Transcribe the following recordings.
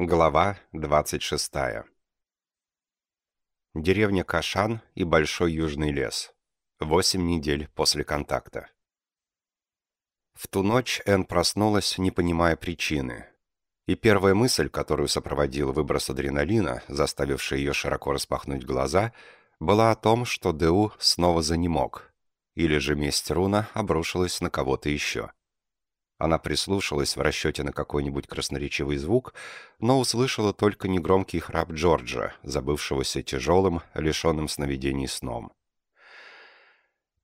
Глава 26. Деревня Кашан и Большой Южный лес. Восемь недель после контакта. В ту ночь Энн проснулась, не понимая причины. И первая мысль, которую сопроводил выброс адреналина, заставивший ее широко распахнуть глаза, была о том, что Д.У. снова занемог. Или же месть Руна обрушилась на кого-то еще. Она прислушалась в расчете на какой-нибудь красноречивый звук, но услышала только негромкий храп Джорджа, забывшегося тяжелым, лишенным сновидений сном.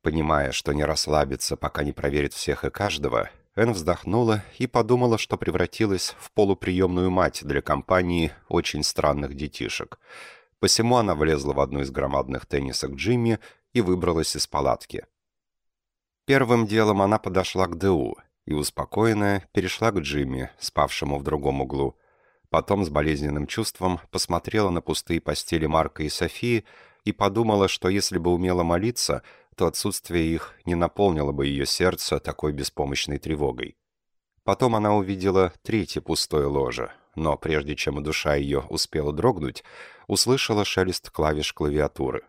Понимая, что не расслабится, пока не проверит всех и каждого, Энн вздохнула и подумала, что превратилась в полуприемную мать для компании очень странных детишек. Посему она влезла в одну из громадных теннисок Джимми и выбралась из палатки. Первым делом она подошла к Д.У., и, успокоенная, перешла к Джимми, спавшему в другом углу. Потом с болезненным чувством посмотрела на пустые постели Марка и Софии и подумала, что если бы умела молиться, то отсутствие их не наполнило бы ее сердце такой беспомощной тревогой. Потом она увидела третье пустое ложе, но прежде чем душа ее успела дрогнуть, услышала шелест клавиш клавиатуры.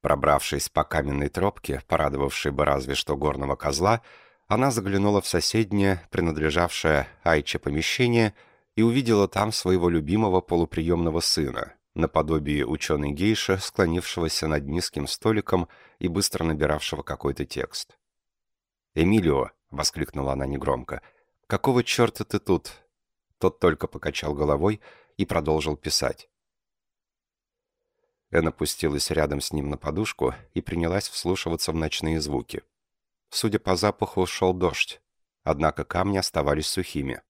Пробравшись по каменной тропке, порадовавшей бы разве что горного козла, она заглянула в соседнее, принадлежавшее Айче помещение, и увидела там своего любимого полуприемного сына, наподобие ученой гейша, склонившегося над низким столиком и быстро набиравшего какой-то текст. «Эмилио!» — воскликнула она негромко. «Какого черта ты тут?» Тот только покачал головой и продолжил писать. Эн опустилась рядом с ним на подушку и принялась вслушиваться в ночные звуки. Судя по запаху, шел дождь. Однако камни оставались сухими.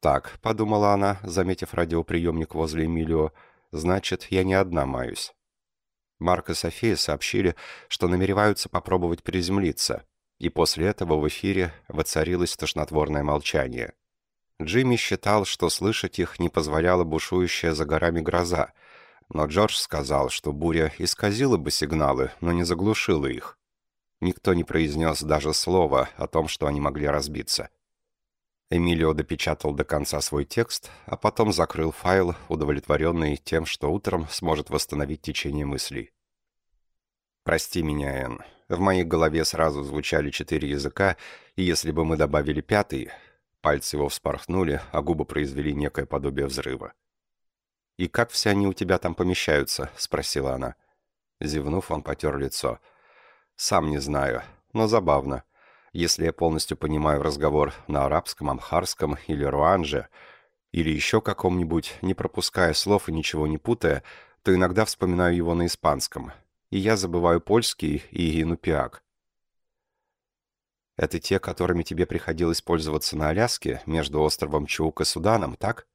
«Так», — подумала она, заметив радиоприемник возле Эмилио, — «значит, я не одна маюсь». Марк и София сообщили, что намереваются попробовать приземлиться, и после этого в эфире воцарилось тошнотворное молчание. Джимми считал, что слышать их не позволяла бушующая за горами гроза, но Джордж сказал, что буря исказила бы сигналы, но не заглушила их. Никто не произнес даже слова о том, что они могли разбиться. Эмилио допечатал до конца свой текст, а потом закрыл файл, удовлетворенный тем, что утром сможет восстановить течение мыслей. «Прости меня, Энн. В моей голове сразу звучали четыре языка, и если бы мы добавили пятый...» Пальцы его вспорхнули, а губы произвели некое подобие взрыва. «И как все они у тебя там помещаются?» — спросила она. Зевнув, он потер лицо — сам не знаю, но забавно. Если я полностью понимаю разговор на арабском, амхарском или руанже, или еще каком-нибудь, не пропуская слов и ничего не путая, то иногда вспоминаю его на испанском. И я забываю польский и инупиак. Это те, которыми тебе приходилось пользоваться на Аляске, между островом Чук и Суданом, так?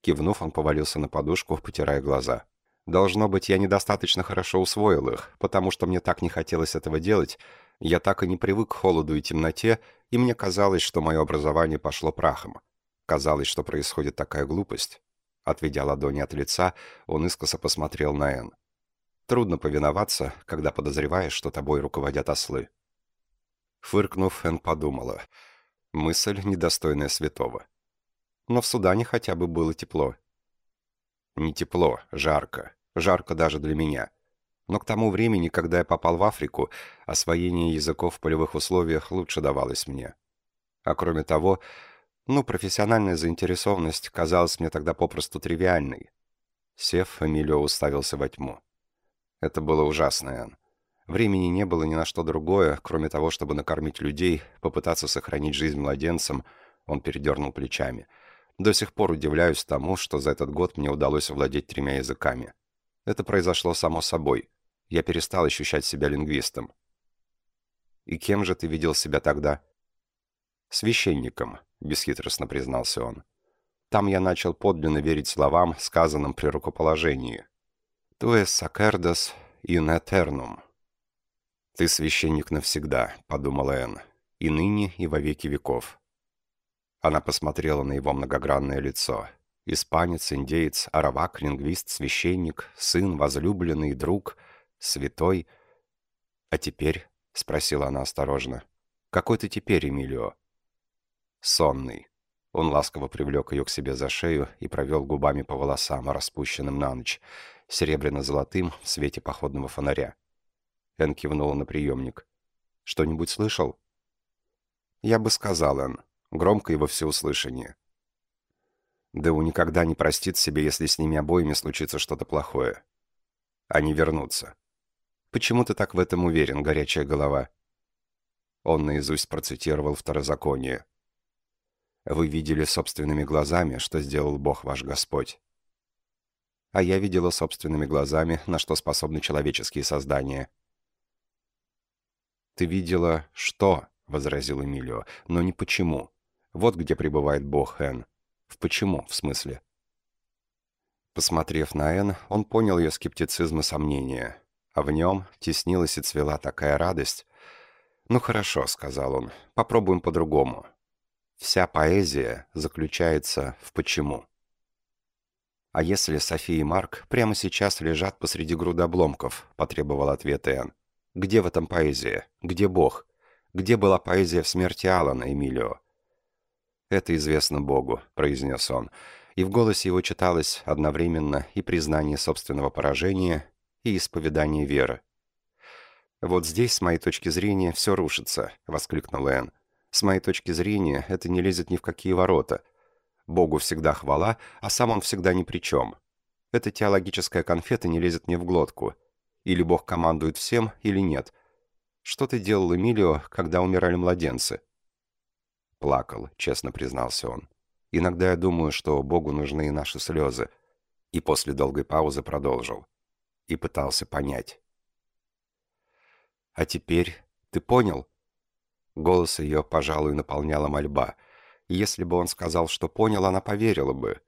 Кивнув, он повалился на подушку, потирая глаза. Должно быть, я недостаточно хорошо усвоил их, потому что мне так не хотелось этого делать. Я так и не привык к холоду и темноте, и мне казалось, что мое образование пошло прахом. Казалось, что происходит такая глупость. Отведя ладони от лица, он искоса посмотрел на Энн. Трудно повиноваться, когда подозреваешь, что тобой руководят ослы. Фыркнув, Энн подумала. Мысль, недостойная святого. Но в Судане хотя бы было тепло. Не тепло, жарко. Жарко даже для меня. Но к тому времени, когда я попал в Африку, освоение языков в полевых условиях лучше давалось мне. А кроме того, ну, профессиональная заинтересованность казалась мне тогда попросту тривиальной. Сев, Эмилио уставился во тьму. Это было ужасно, Энн. Времени не было ни на что другое, кроме того, чтобы накормить людей, попытаться сохранить жизнь младенцам, он передернул плечами — до сих пор удивляюсь тому, что за этот год мне удалось овладеть тремя языками. Это произошло само собой. Я перестал ощущать себя лингвистом. «И кем же ты видел себя тогда?» «Священником», — бесхитростно признался он. «Там я начал подлинно верить словам, сказанным при рукоположении. «Туэс сакердос ин этернум». «Ты священник навсегда», — подумала Энн, — «и ныне, и во веки веков». Она посмотрела на его многогранное лицо. Испанец, индеец, аравак, лингвист, священник, сын, возлюбленный, друг, святой. «А теперь?» — спросила она осторожно. «Какой ты теперь, Эмилио?» «Сонный. Он ласково привлек ее к себе за шею и провел губами по волосам, распущенным на ночь, серебряно-золотым в свете походного фонаря. Эн кивнула на приемник. «Что-нибудь слышал?» «Я бы сказал, Эн. Громко и во всеуслышание. Дэу никогда не простит себе, если с ними обоими случится что-то плохое. Они вернутся. Почему ты так в этом уверен, горячая голова?» Он наизусть процитировал второзаконие. «Вы видели собственными глазами, что сделал Бог ваш Господь. А я видела собственными глазами, на что способны человеческие создания». «Ты видела что?» — возразил Эмилио. «Но не почему. Вот где пребывает Бог, Эн. В почему, в смысле?» Посмотрев на Эн, он понял ее скептицизм и сомнения. А в нем теснилась и цвела такая радость. «Ну хорошо», — сказал он, — «попробуем по-другому. Вся поэзия заключается в «почему». «А если София и Марк прямо сейчас лежат посреди груды обломков?» — потребовал ответ Энн. «Где в этом поэзия? Где Бог? Где была поэзия в смерти Алана, Эмилио?» «Это известно Богу», — произнес он, и в голосе его читалось одновременно и признание собственного поражения, и исповедание веры. «Вот здесь, с моей точки зрения, все рушится», — воскликнул Энн. «С моей точки зрения, это не лезет ни в какие ворота. Богу всегда хвала, а сам он всегда ни при чем. Эта теологическая конфета не лезет мне в глотку. Или Бог командует всем, или нет. Что ты делал, Эмилио, когда умирали младенцы?» Плакал, честно признался он. «Иногда я думаю, что Богу нужны и наши слезы». И после долгой паузы продолжил. И пытался понять. «А теперь ты понял?» Голос ее, пожалуй, наполняла мольба. Если бы он сказал, что понял, она поверила бы.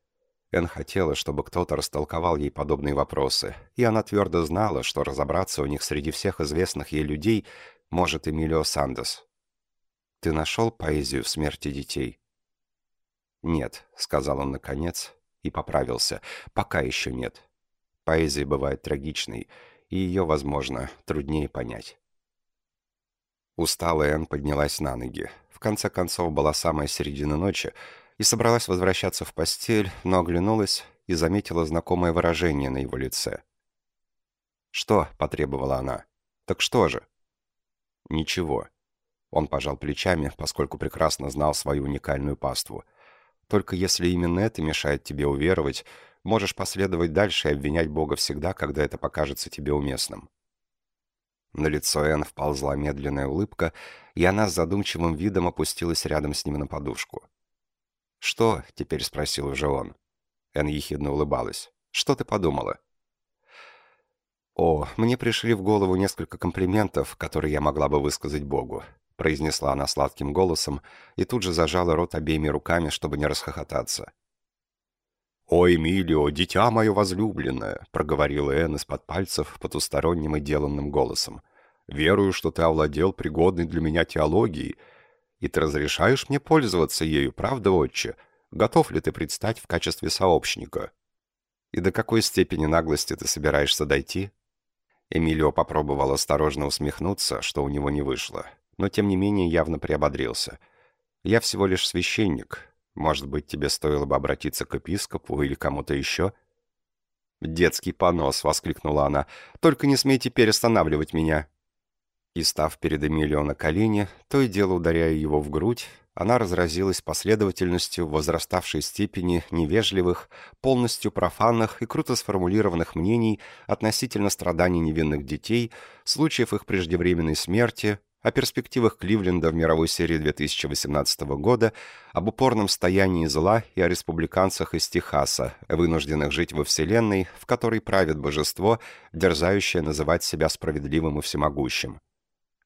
Эн хотела, чтобы кто-то растолковал ей подобные вопросы, и она твердо знала, что разобраться у них среди всех известных ей людей может Эмилио Сандес. «Ты нашел поэзию в смерти детей?» «Нет», — сказал он наконец, и поправился. «Пока еще нет. Поэзия бывает трагичной, и ее, возможно, труднее понять». Усталая Энн поднялась на ноги. В конце концов, была самая середина ночи, и собралась возвращаться в постель, но оглянулась и заметила знакомое выражение на его лице. «Что?» — потребовала она. «Так что же?» «Ничего». Он пожал плечами, поскольку прекрасно знал свою уникальную паству. «Только если именно это мешает тебе уверовать, можешь последовать дальше и обвинять Бога всегда, когда это покажется тебе уместным». На лицо Энн вползла медленная улыбка, и она с задумчивым видом опустилась рядом с ним на подушку. «Что?» — теперь спросил уже он. Энн ехидно улыбалась. «Что ты подумала?» «О, мне пришли в голову несколько комплиментов, которые я могла бы высказать Богу», — произнесла она сладким голосом и тут же зажала рот обеими руками, чтобы не расхохотаться. «О, Эмилио, дитя мое возлюбленное!» — проговорила Энн из-под пальцев потусторонним и деланным голосом. «Верую, что ты овладел пригодной для меня теологией, и ты разрешаешь мне пользоваться ею, правда, отче? Готов ли ты предстать в качестве сообщника?» «И до какой степени наглости ты собираешься дойти?» Эмилио попробовал осторожно усмехнуться, что у него не вышло, но тем не менее явно приободрился. «Я всего лишь священник, может быть, тебе стоило бы обратиться к епископу или кому-то еще?» «Детский понос!» — воскликнула она. «Только не смей теперь останавливать меня!» И, став перед Эмилио на колени, то и дело ударяя его в грудь, она разразилась последовательностью возраставшей степени невежливых, полностью профанных и круто сформулированных мнений относительно страданий невинных детей, случаев их преждевременной смерти, о перспективах Кливленда в мировой серии 2018 года, об упорном стоянии зла и о республиканцах из Техаса, вынужденных жить во Вселенной, в которой правит божество, дерзающее называть себя справедливым и всемогущим.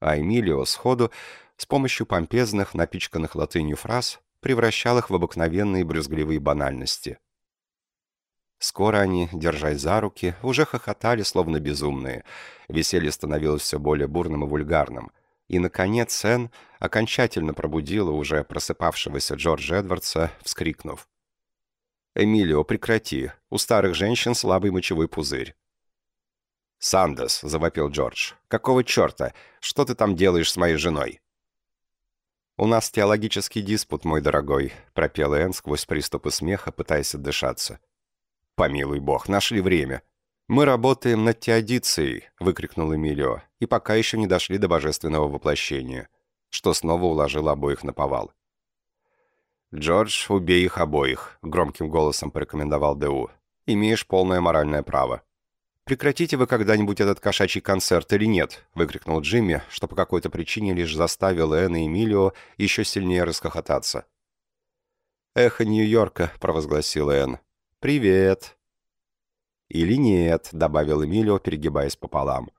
А Эмилио сходу, с помощью помпезных, напичканных латынью фраз, превращал их в обыкновенные брюзгливые банальности. Скоро они, держась за руки, уже хохотали, словно безумные. Веселье становилось все более бурным и вульгарным – и, наконец, Сэн окончательно пробудила уже просыпавшегося Джорджа Эдвардса, вскрикнув. «Эмилио, прекрати. У старых женщин слабый мочевой пузырь». «Сандес», — завопил Джордж, — «какого черта? Что ты там делаешь с моей женой?» «У нас теологический диспут, мой дорогой», — пропела Энн сквозь приступы смеха, пытаясь отдышаться. «Помилуй бог, нашли время». «Мы работаем над теодицией», — выкрикнул Эмилио, и пока еще не дошли до божественного воплощения, что снова уложило обоих на повал. «Джордж, убей их обоих», — громким голосом порекомендовал Д.У. «Имеешь полное моральное право». «Прекратите вы когда-нибудь этот кошачий концерт или нет?» — выкрикнул Джимми, что по какой-то причине лишь заставил Энн и Эмилио еще сильнее расхохотаться. «Эхо Нью-Йорка», — провозгласила Энн. «Привет». «Или нет», — добавил Эмилио, перегибаясь пополам.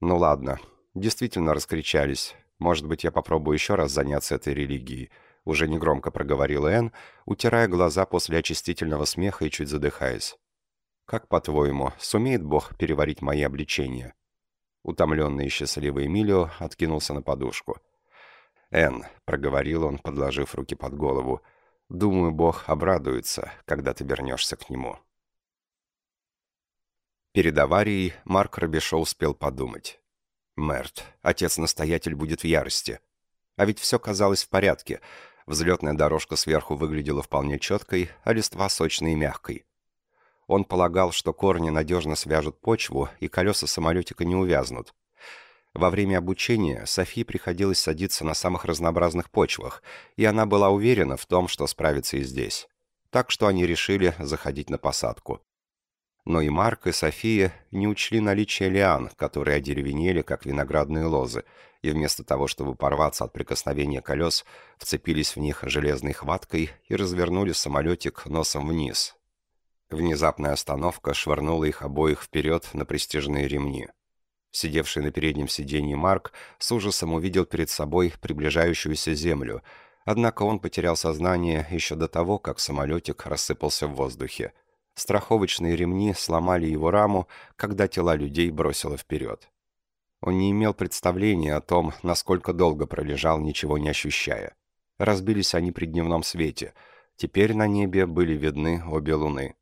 «Ну ладно, действительно раскричались. Может быть, я попробую еще раз заняться этой религией», — уже негромко проговорила Энн, утирая глаза после очистительного смеха и чуть задыхаясь. «Как, по-твоему, сумеет Бог переварить мои обличения?» Утомленный и счастливый Эмилио откинулся на подушку. «Энн», — проговорил он, подложив руки под голову, — «думаю, Бог обрадуется, когда ты вернешься к нему». Перед аварией Марк Робешо успел подумать. «Мерт, отец-настоятель будет в ярости. А ведь все казалось в порядке. Взлетная дорожка сверху выглядела вполне четкой, а листва сочной и мягкой. Он полагал, что корни надежно свяжут почву, и колеса самолетика не увязнут. Во время обучения Софии приходилось садиться на самых разнообразных почвах, и она была уверена в том, что справится и здесь. Так что они решили заходить на посадку. Но и Марк, и София не учли наличие лиан, которые одеревенели, как виноградные лозы, и вместо того, чтобы порваться от прикосновения колес, вцепились в них железной хваткой и развернули самолетик носом вниз, Внезапная остановка швырнула их обоих вперед на престижные ремни. Сидевший на переднем сиденье Марк с ужасом увидел перед собой приближающуюся землю, однако он потерял сознание еще до того, как самолетик рассыпался в воздухе. Страховочные ремни сломали его раму, когда тела людей бросило вперед. Он не имел представления о том, насколько долго пролежал, ничего не ощущая. Разбились они при дневном свете. Теперь на небе были видны обе луны.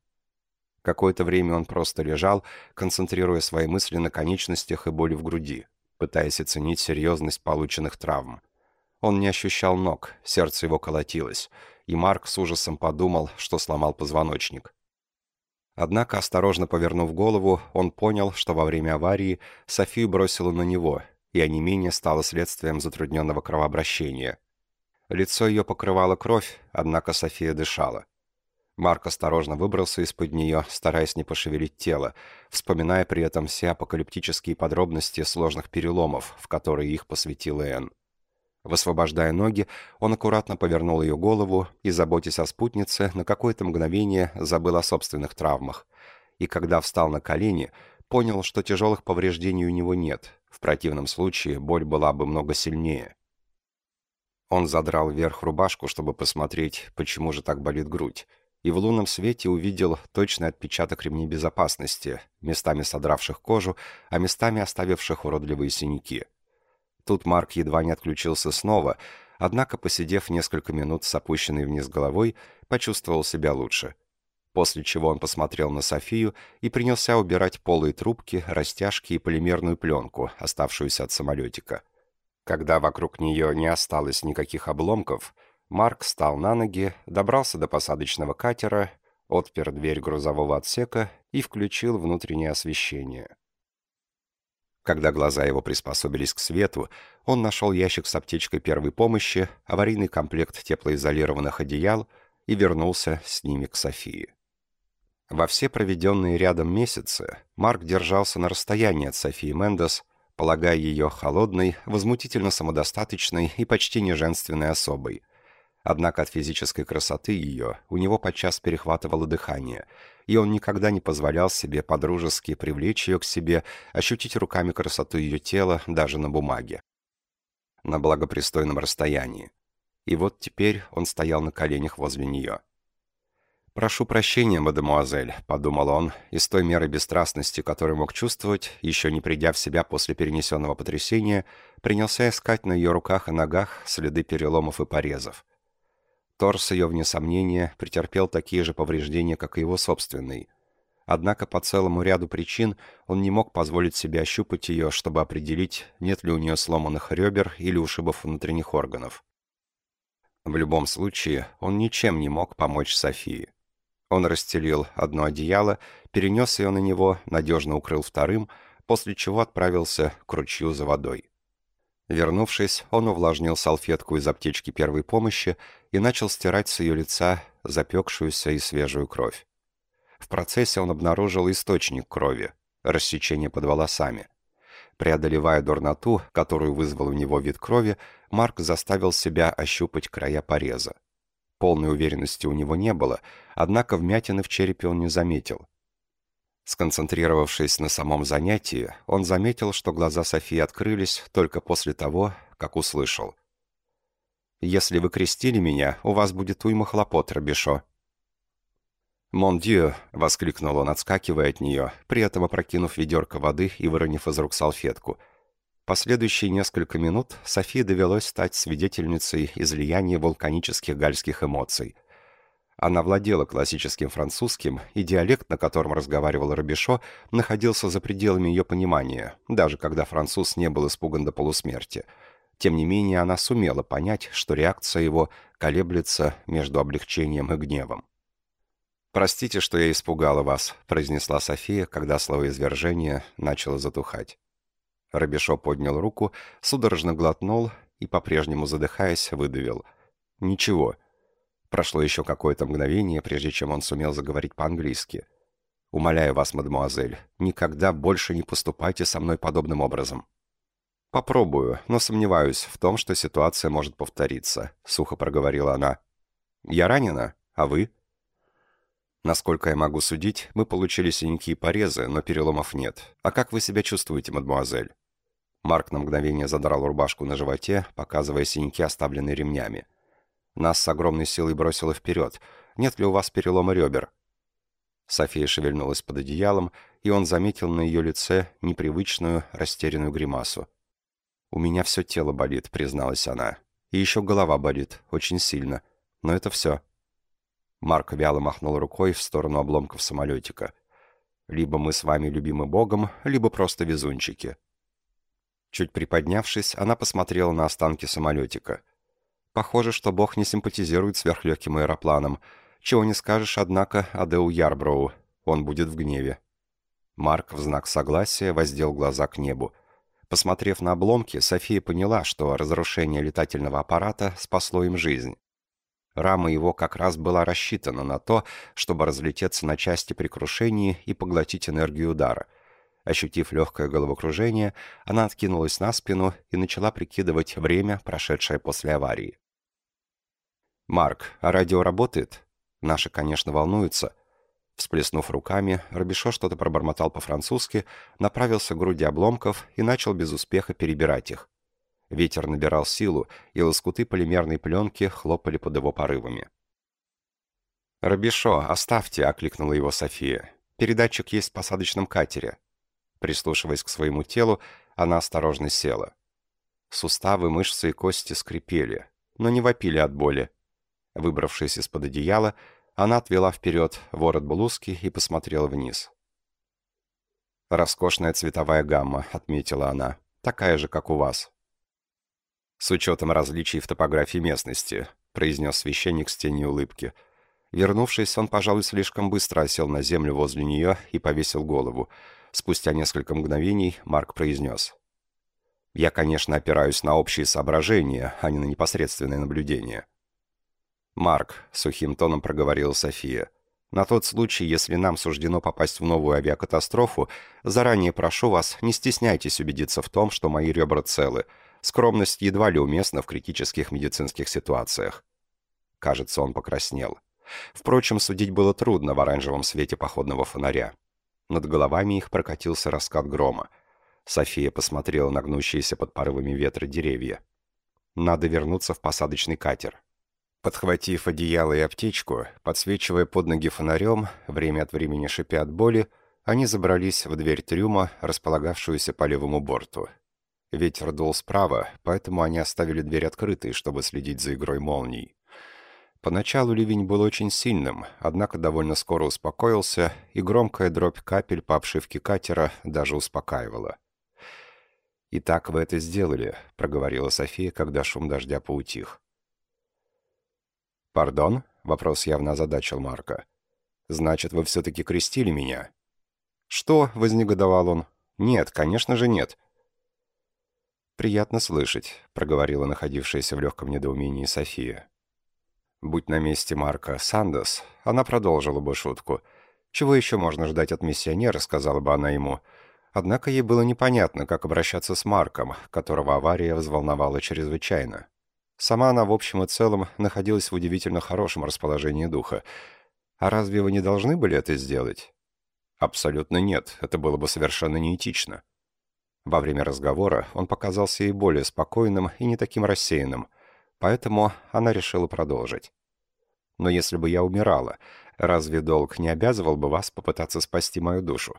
Какое-то время он просто лежал, концентрируя свои мысли на конечностях и боли в груди, пытаясь оценить серьезность полученных травм. Он не ощущал ног, сердце его колотилось, и Марк с ужасом подумал, что сломал позвоночник. Однако, осторожно повернув голову, он понял, что во время аварии Софию бросило на него, и онемение стало следствием затрудненного кровообращения. Лицо ее покрывало кровь, однако София дышала. Марк осторожно выбрался из-под нее, стараясь не пошевелить тело, вспоминая при этом все апокалиптические подробности сложных переломов, в которые их посвятила Энн. Высвобождая ноги, он аккуратно повернул ее голову и, заботясь о спутнице, на какое-то мгновение забыл о собственных травмах. И когда встал на колени, понял, что тяжелых повреждений у него нет. В противном случае боль была бы много сильнее. Он задрал вверх рубашку, чтобы посмотреть, почему же так болит грудь и в лунном свете увидел точный отпечаток ремней безопасности, местами содравших кожу, а местами оставивших уродливые синяки. Тут Марк едва не отключился снова, однако, посидев несколько минут с опущенной вниз головой, почувствовал себя лучше. После чего он посмотрел на Софию и принялся убирать полые трубки, растяжки и полимерную пленку, оставшуюся от самолетика. Когда вокруг нее не осталось никаких обломков, Марк встал на ноги, добрался до посадочного катера, отпер дверь грузового отсека и включил внутреннее освещение. Когда глаза его приспособились к свету, он нашел ящик с аптечкой первой помощи, аварийный комплект теплоизолированных одеял и вернулся с ними к Софии. Во все проведенные рядом месяцы Марк держался на расстоянии от Софии Мендес, полагая ее холодной, возмутительно самодостаточной и почти неженственной особой – Однако от физической красоты ее у него подчас перехватывало дыхание, и он никогда не позволял себе подружески привлечь ее к себе, ощутить руками красоту ее тела даже на бумаге. На благопристойном расстоянии. И вот теперь он стоял на коленях возле нее. «Прошу прощения, мадемуазель», — подумал он, и с той мерой бесстрастности, которую мог чувствовать, еще не придя в себя после перенесенного потрясения, принялся искать на ее руках и ногах следы переломов и порезов. Торс ее, вне сомнения, претерпел такие же повреждения, как и его собственный. Однако по целому ряду причин он не мог позволить себе ощупать ее, чтобы определить, нет ли у нее сломанных ребер или ушибов внутренних органов. В любом случае, он ничем не мог помочь Софии. Он расстелил одно одеяло, перенес ее на него, надежно укрыл вторым, после чего отправился к ручью за водой. Вернувшись, он увлажнил салфетку из аптечки первой помощи и начал стирать с ее лица запекшуюся и свежую кровь. В процессе он обнаружил источник крови, рассечение под волосами. Преодолевая дурноту, которую вызвал у него вид крови, Марк заставил себя ощупать края пореза. Полной уверенности у него не было, однако вмятины в черепе он не заметил. Сконцентрировавшись на самом занятии, он заметил, что глаза Софии открылись только после того, как услышал. «Если вы крестили меня, у вас будет уйма хлопот, Робешо». «Мон дью!» — воскликнул он, отскакивая от нее, при этом опрокинув ведерко воды и выронив из рук салфетку. Последующие несколько минут Софии довелось стать свидетельницей излияния вулканических гальских эмоций. Она владела классическим французским, и диалект, на котором разговаривал Робешо, находился за пределами ее понимания, даже когда француз не был испуган до полусмерти. Тем не менее, она сумела понять, что реакция его колеблется между облегчением и гневом. «Простите, что я испугала вас», — произнесла София, когда словоизвержение начало затухать. Робешо поднял руку, судорожно глотнул и, по-прежнему задыхаясь, выдавил. «Ничего, Прошло еще какое-то мгновение, прежде чем он сумел заговорить по-английски. «Умоляю вас, мадемуазель, никогда больше не поступайте со мной подобным образом». «Попробую, но сомневаюсь в том, что ситуация может повториться», — сухо проговорила она. «Я ранена, а вы?» «Насколько я могу судить, мы получили синяки и порезы, но переломов нет. А как вы себя чувствуете, мадемуазель?» Марк на мгновение задрал рубашку на животе, показывая синяки, оставленные ремнями. Нас с огромной силой бросило вперед. Нет ли у вас перелома ребер?» София шевельнулась под одеялом, и он заметил на ее лице непривычную, растерянную гримасу. «У меня все тело болит», — призналась она. «И еще голова болит, очень сильно. Но это все». Марк вяло махнул рукой в сторону обломков самолетика. «Либо мы с вами любимы Богом, либо просто везунчики». Чуть приподнявшись, она посмотрела на останки самолетика — Похоже, что бог не симпатизирует сверхлегким аэропланам. Чего не скажешь, однако, о Деу Ярброу. Он будет в гневе. Марк в знак согласия воздел глаза к небу. Посмотрев на обломки, София поняла, что разрушение летательного аппарата спасло им жизнь. Рама его как раз была рассчитана на то, чтобы разлететься на части при крушении и поглотить энергию удара. Ощутив легкое головокружение, она откинулась на спину и начала прикидывать время, прошедшее после аварии. «Марк, а радио работает?» «Наши, конечно, волнуются». Всплеснув руками, Робишо что-то пробормотал по-французски, направился к груди обломков и начал без успеха перебирать их. Ветер набирал силу, и лоскуты полимерной пленки хлопали под его порывами. «Робишо, оставьте!» — окликнула его София. «Передатчик есть в посадочном катере». Прислушиваясь к своему телу, она осторожно села. Суставы, мышцы и кости скрипели, но не вопили от боли. Выбравшись из-под одеяла, она отвела вперед ворот блузки и посмотрела вниз. «Роскошная цветовая гамма», — отметила она, — «такая же, как у вас». «С учетом различий в топографии местности», — произнес священник с тенью улыбки. Вернувшись, он, пожалуй, слишком быстро осел на землю возле нее и повесил голову. Спустя несколько мгновений Марк произнес. «Я, конечно, опираюсь на общие соображения, а не на непосредственное наблюдение. «Марк», — сухим тоном проговорила София, — «на тот случай, если нам суждено попасть в новую авиакатастрофу, заранее прошу вас, не стесняйтесь убедиться в том, что мои ребра целы. Скромность едва ли уместна в критических медицинских ситуациях». Кажется, он покраснел. Впрочем, судить было трудно в оранжевом свете походного фонаря. Над головами их прокатился раскат грома. София посмотрела на гнущиеся под порывами ветра деревья. «Надо вернуться в посадочный катер. Подхватив одеяло и аптечку, подсвечивая под ноги фонарем, время от времени шипя от боли, они забрались в дверь трюма, располагавшуюся по левому борту. Ветер дул справа, поэтому они оставили дверь открытой, чтобы следить за игрой молний. Поначалу ливень был очень сильным, однако довольно скоро успокоился, и громкая дробь капель по обшивке катера даже успокаивала. «Итак, вы это сделали», — проговорила София, когда шум дождя поутих. «Пардон?» — вопрос явно озадачил Марка. «Значит, вы все-таки крестили меня?» «Что?» — вознегодовал он. «Нет, конечно же нет». «Приятно слышать», — проговорила находившаяся в легком недоумении София. Будь на месте Марка Сандос, она продолжила бы шутку. «Чего еще можно ждать от миссионера?» — сказала бы она ему. Однако ей было непонятно, как обращаться с Марком, которого авария взволновала чрезвычайно. Сама она, в общем и целом, находилась в удивительно хорошем расположении духа. А разве вы не должны были это сделать? Абсолютно нет, это было бы совершенно неэтично. Во время разговора он показался ей более спокойным и не таким рассеянным, поэтому она решила продолжить. «Но если бы я умирала, разве долг не обязывал бы вас попытаться спасти мою душу?»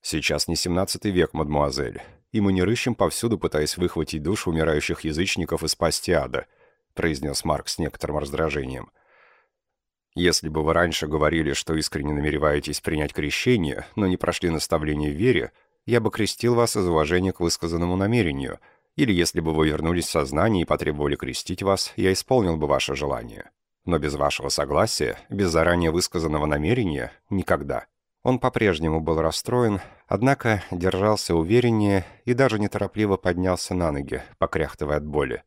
«Сейчас не семнадцатый век, мадмуазель и мы не рыщем повсюду, пытаясь выхватить душу умирающих язычников из пасти ада», произнес Марк с некоторым раздражением. «Если бы вы раньше говорили, что искренне намереваетесь принять крещение, но не прошли наставление в вере, я бы крестил вас из уважения к высказанному намерению, или если бы вы вернулись в сознание и потребовали крестить вас, я исполнил бы ваше желание. Но без вашего согласия, без заранее высказанного намерения, никогда». Он по-прежнему был расстроен, однако держался увереннее и даже неторопливо поднялся на ноги, покряхтывая от боли.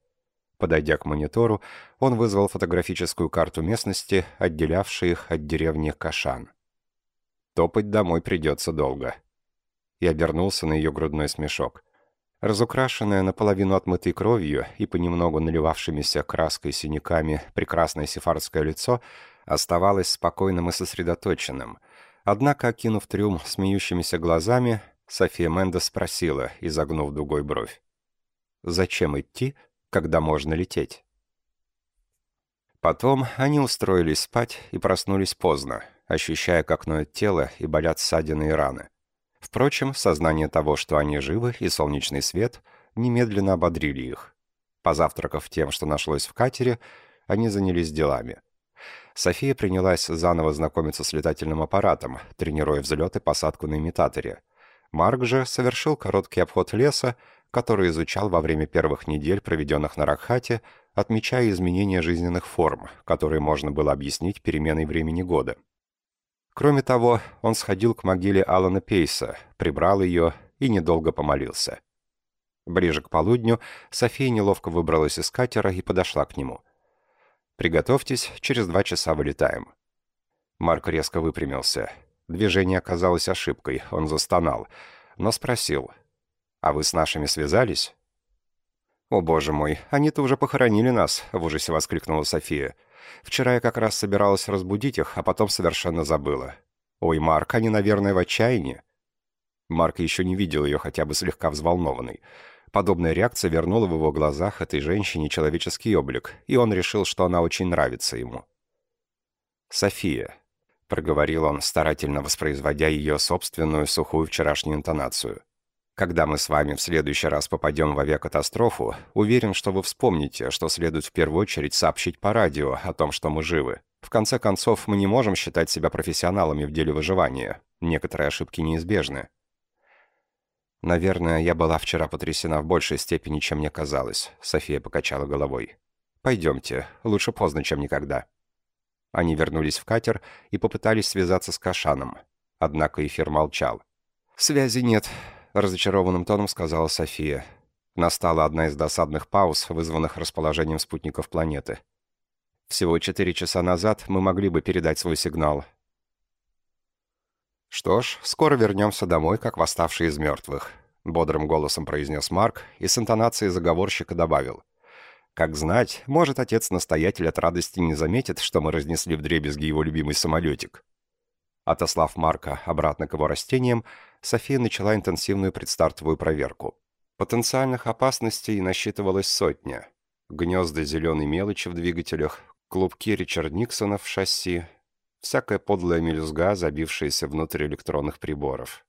Подойдя к монитору, он вызвал фотографическую карту местности, отделявшей их от деревни Кашан. Топать домой придется долго. И обернулся на ее грудной смешок. Разукрашенное наполовину отмытой кровью и понемногу наливавшимися краской синяками прекрасное сефардское лицо оставалось спокойным и сосредоточенным — Однако, окинув трюм смеющимися глазами, София Мендес спросила, изогнув дугой бровь. «Зачем идти, когда можно лететь?» Потом они устроились спать и проснулись поздно, ощущая, как ноет тело и болят ссадины и раны. Впрочем, сознание того, что они живы, и солнечный свет немедленно ободрили их. Позавтракав тем, что нашлось в катере, они занялись делами. София принялась заново знакомиться с летательным аппаратом, тренируя взлет и посадку на имитаторе. Марк же совершил короткий обход леса, который изучал во время первых недель, проведенных на Ракхате, отмечая изменения жизненных форм, которые можно было объяснить переменой времени года. Кроме того, он сходил к могиле Алана Пейса, прибрал ее и недолго помолился. Ближе к полудню София неловко выбралась из катера и подошла к нему – «Приготовьтесь, через два часа вылетаем». Марк резко выпрямился. Движение оказалось ошибкой, он застонал, но спросил. «А вы с нашими связались?» «О, боже мой, они-то уже похоронили нас», — в ужасе воскликнула София. «Вчера я как раз собиралась разбудить их, а потом совершенно забыла. Ой, Марк, они, наверное, в отчаянии». Марк еще не видел ее хотя бы слегка взволнованной. Подобная реакция вернула в его глазах этой женщине человеческий облик, и он решил, что она очень нравится ему. «София», — проговорил он, старательно воспроизводя ее собственную сухую вчерашнюю интонацию. «Когда мы с вами в следующий раз попадем в авиакатастрофу, уверен, что вы вспомните, что следует в первую очередь сообщить по радио о том, что мы живы. В конце концов, мы не можем считать себя профессионалами в деле выживания. Некоторые ошибки неизбежны. «Наверное, я была вчера потрясена в большей степени, чем мне казалось», — София покачала головой. «Пойдемте. Лучше поздно, чем никогда». Они вернулись в катер и попытались связаться с Кашаном. Однако эфир молчал. «Связи нет», — разочарованным тоном сказала София. Настала одна из досадных пауз, вызванных расположением спутников планеты. «Всего четыре часа назад мы могли бы передать свой сигнал, «Что ж, скоро вернемся домой, как восставшие из мертвых», — бодрым голосом произнес Марк и с интонацией заговорщика добавил. «Как знать, может, отец-настоятель от радости не заметит, что мы разнесли вдребезги его любимый самолетик». Отослав Марка обратно к его растениям, София начала интенсивную предстартовую проверку. Потенциальных опасностей насчитывалось сотня. Гнезда зеленой мелочи в двигателях, клубки Ричард Никсона в шасси, всякая подлая мелюзга, забившаяся внутрь электронных приборов.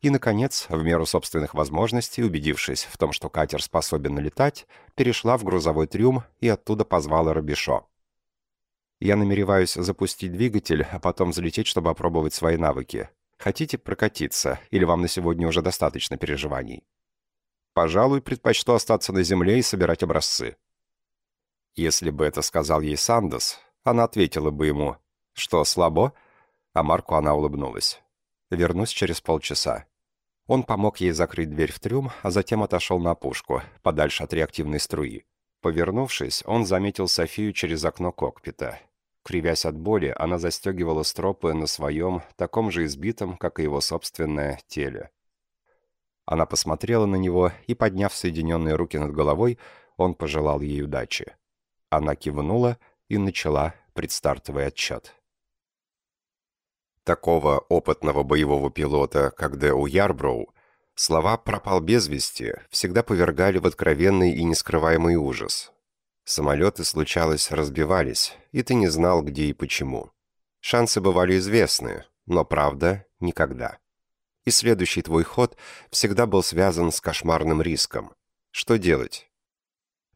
И, наконец, в меру собственных возможностей, убедившись в том, что катер способен летать, перешла в грузовой трюм и оттуда позвала Робишо. «Я намереваюсь запустить двигатель, а потом взлететь, чтобы опробовать свои навыки. Хотите прокатиться, или вам на сегодня уже достаточно переживаний?» «Пожалуй, предпочту остаться на земле и собирать образцы», Если бы это сказал ей Сандос, она ответила бы ему «Что, слабо?» А Марку она улыбнулась. «Вернусь через полчаса». Он помог ей закрыть дверь в трюм, а затем отошел на опушку, подальше от реактивной струи. Повернувшись, он заметил Софию через окно кокпита. Кривясь от боли, она застегивала стропы на своем, таком же избитом, как и его собственное, теле. Она посмотрела на него, и, подняв соединенные руки над головой, он пожелал ей удачи. Она кивнула и начала предстартовый отчет. Такого опытного боевого пилота, как Дэу Ярброу, слова «пропал без вести» всегда повергали в откровенный и нескрываемый ужас. Самолеты, случалось, разбивались, и ты не знал, где и почему. Шансы бывали известны, но правда — никогда. И следующий твой ход всегда был связан с кошмарным риском. Что делать?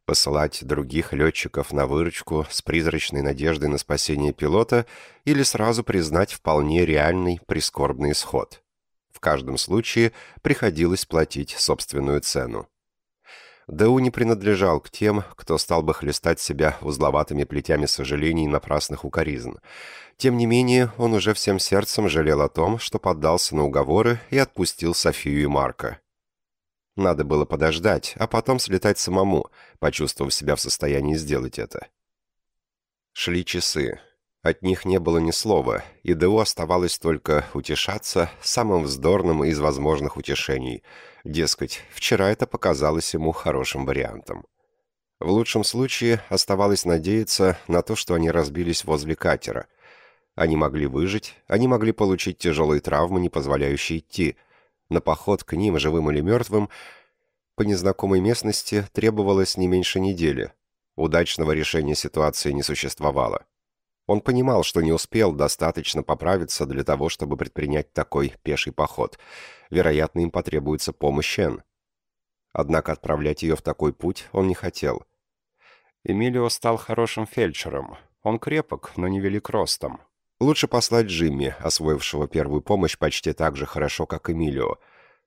Посылать других летчиков на выручку с призрачной надеждой на спасение пилота или сразу признать вполне реальный прискорбный исход. В каждом случае приходилось платить собственную цену. Дэу не принадлежал к тем, кто стал бы хлестать себя узловатыми плетями сожалений и напрасных укоризн. Тем не менее, он уже всем сердцем жалел о том, что поддался на уговоры и отпустил Софию и Марка. Надо было подождать, а потом слетать самому, почувствовав себя в состоянии сделать это. Шли часы. От них не было ни слова, и Дэу оставалось только утешаться самым вздорным из возможных утешений – Дескать, вчера это показалось ему хорошим вариантом. В лучшем случае оставалось надеяться на то, что они разбились возле катера. Они могли выжить, они могли получить тяжелые травмы, не позволяющие идти. На поход к ним, живым или мертвым, по незнакомой местности требовалось не меньше недели. Удачного решения ситуации не существовало. Он понимал, что не успел достаточно поправиться для того, чтобы предпринять такой пеший поход — вероятно, им потребуется помощь Энн. Однако отправлять ее в такой путь он не хотел. Эмилио стал хорошим фельдшером. Он крепок, но не велик ростом. Лучше послать Джимми, освоившего первую помощь почти так же хорошо, как Эмилио.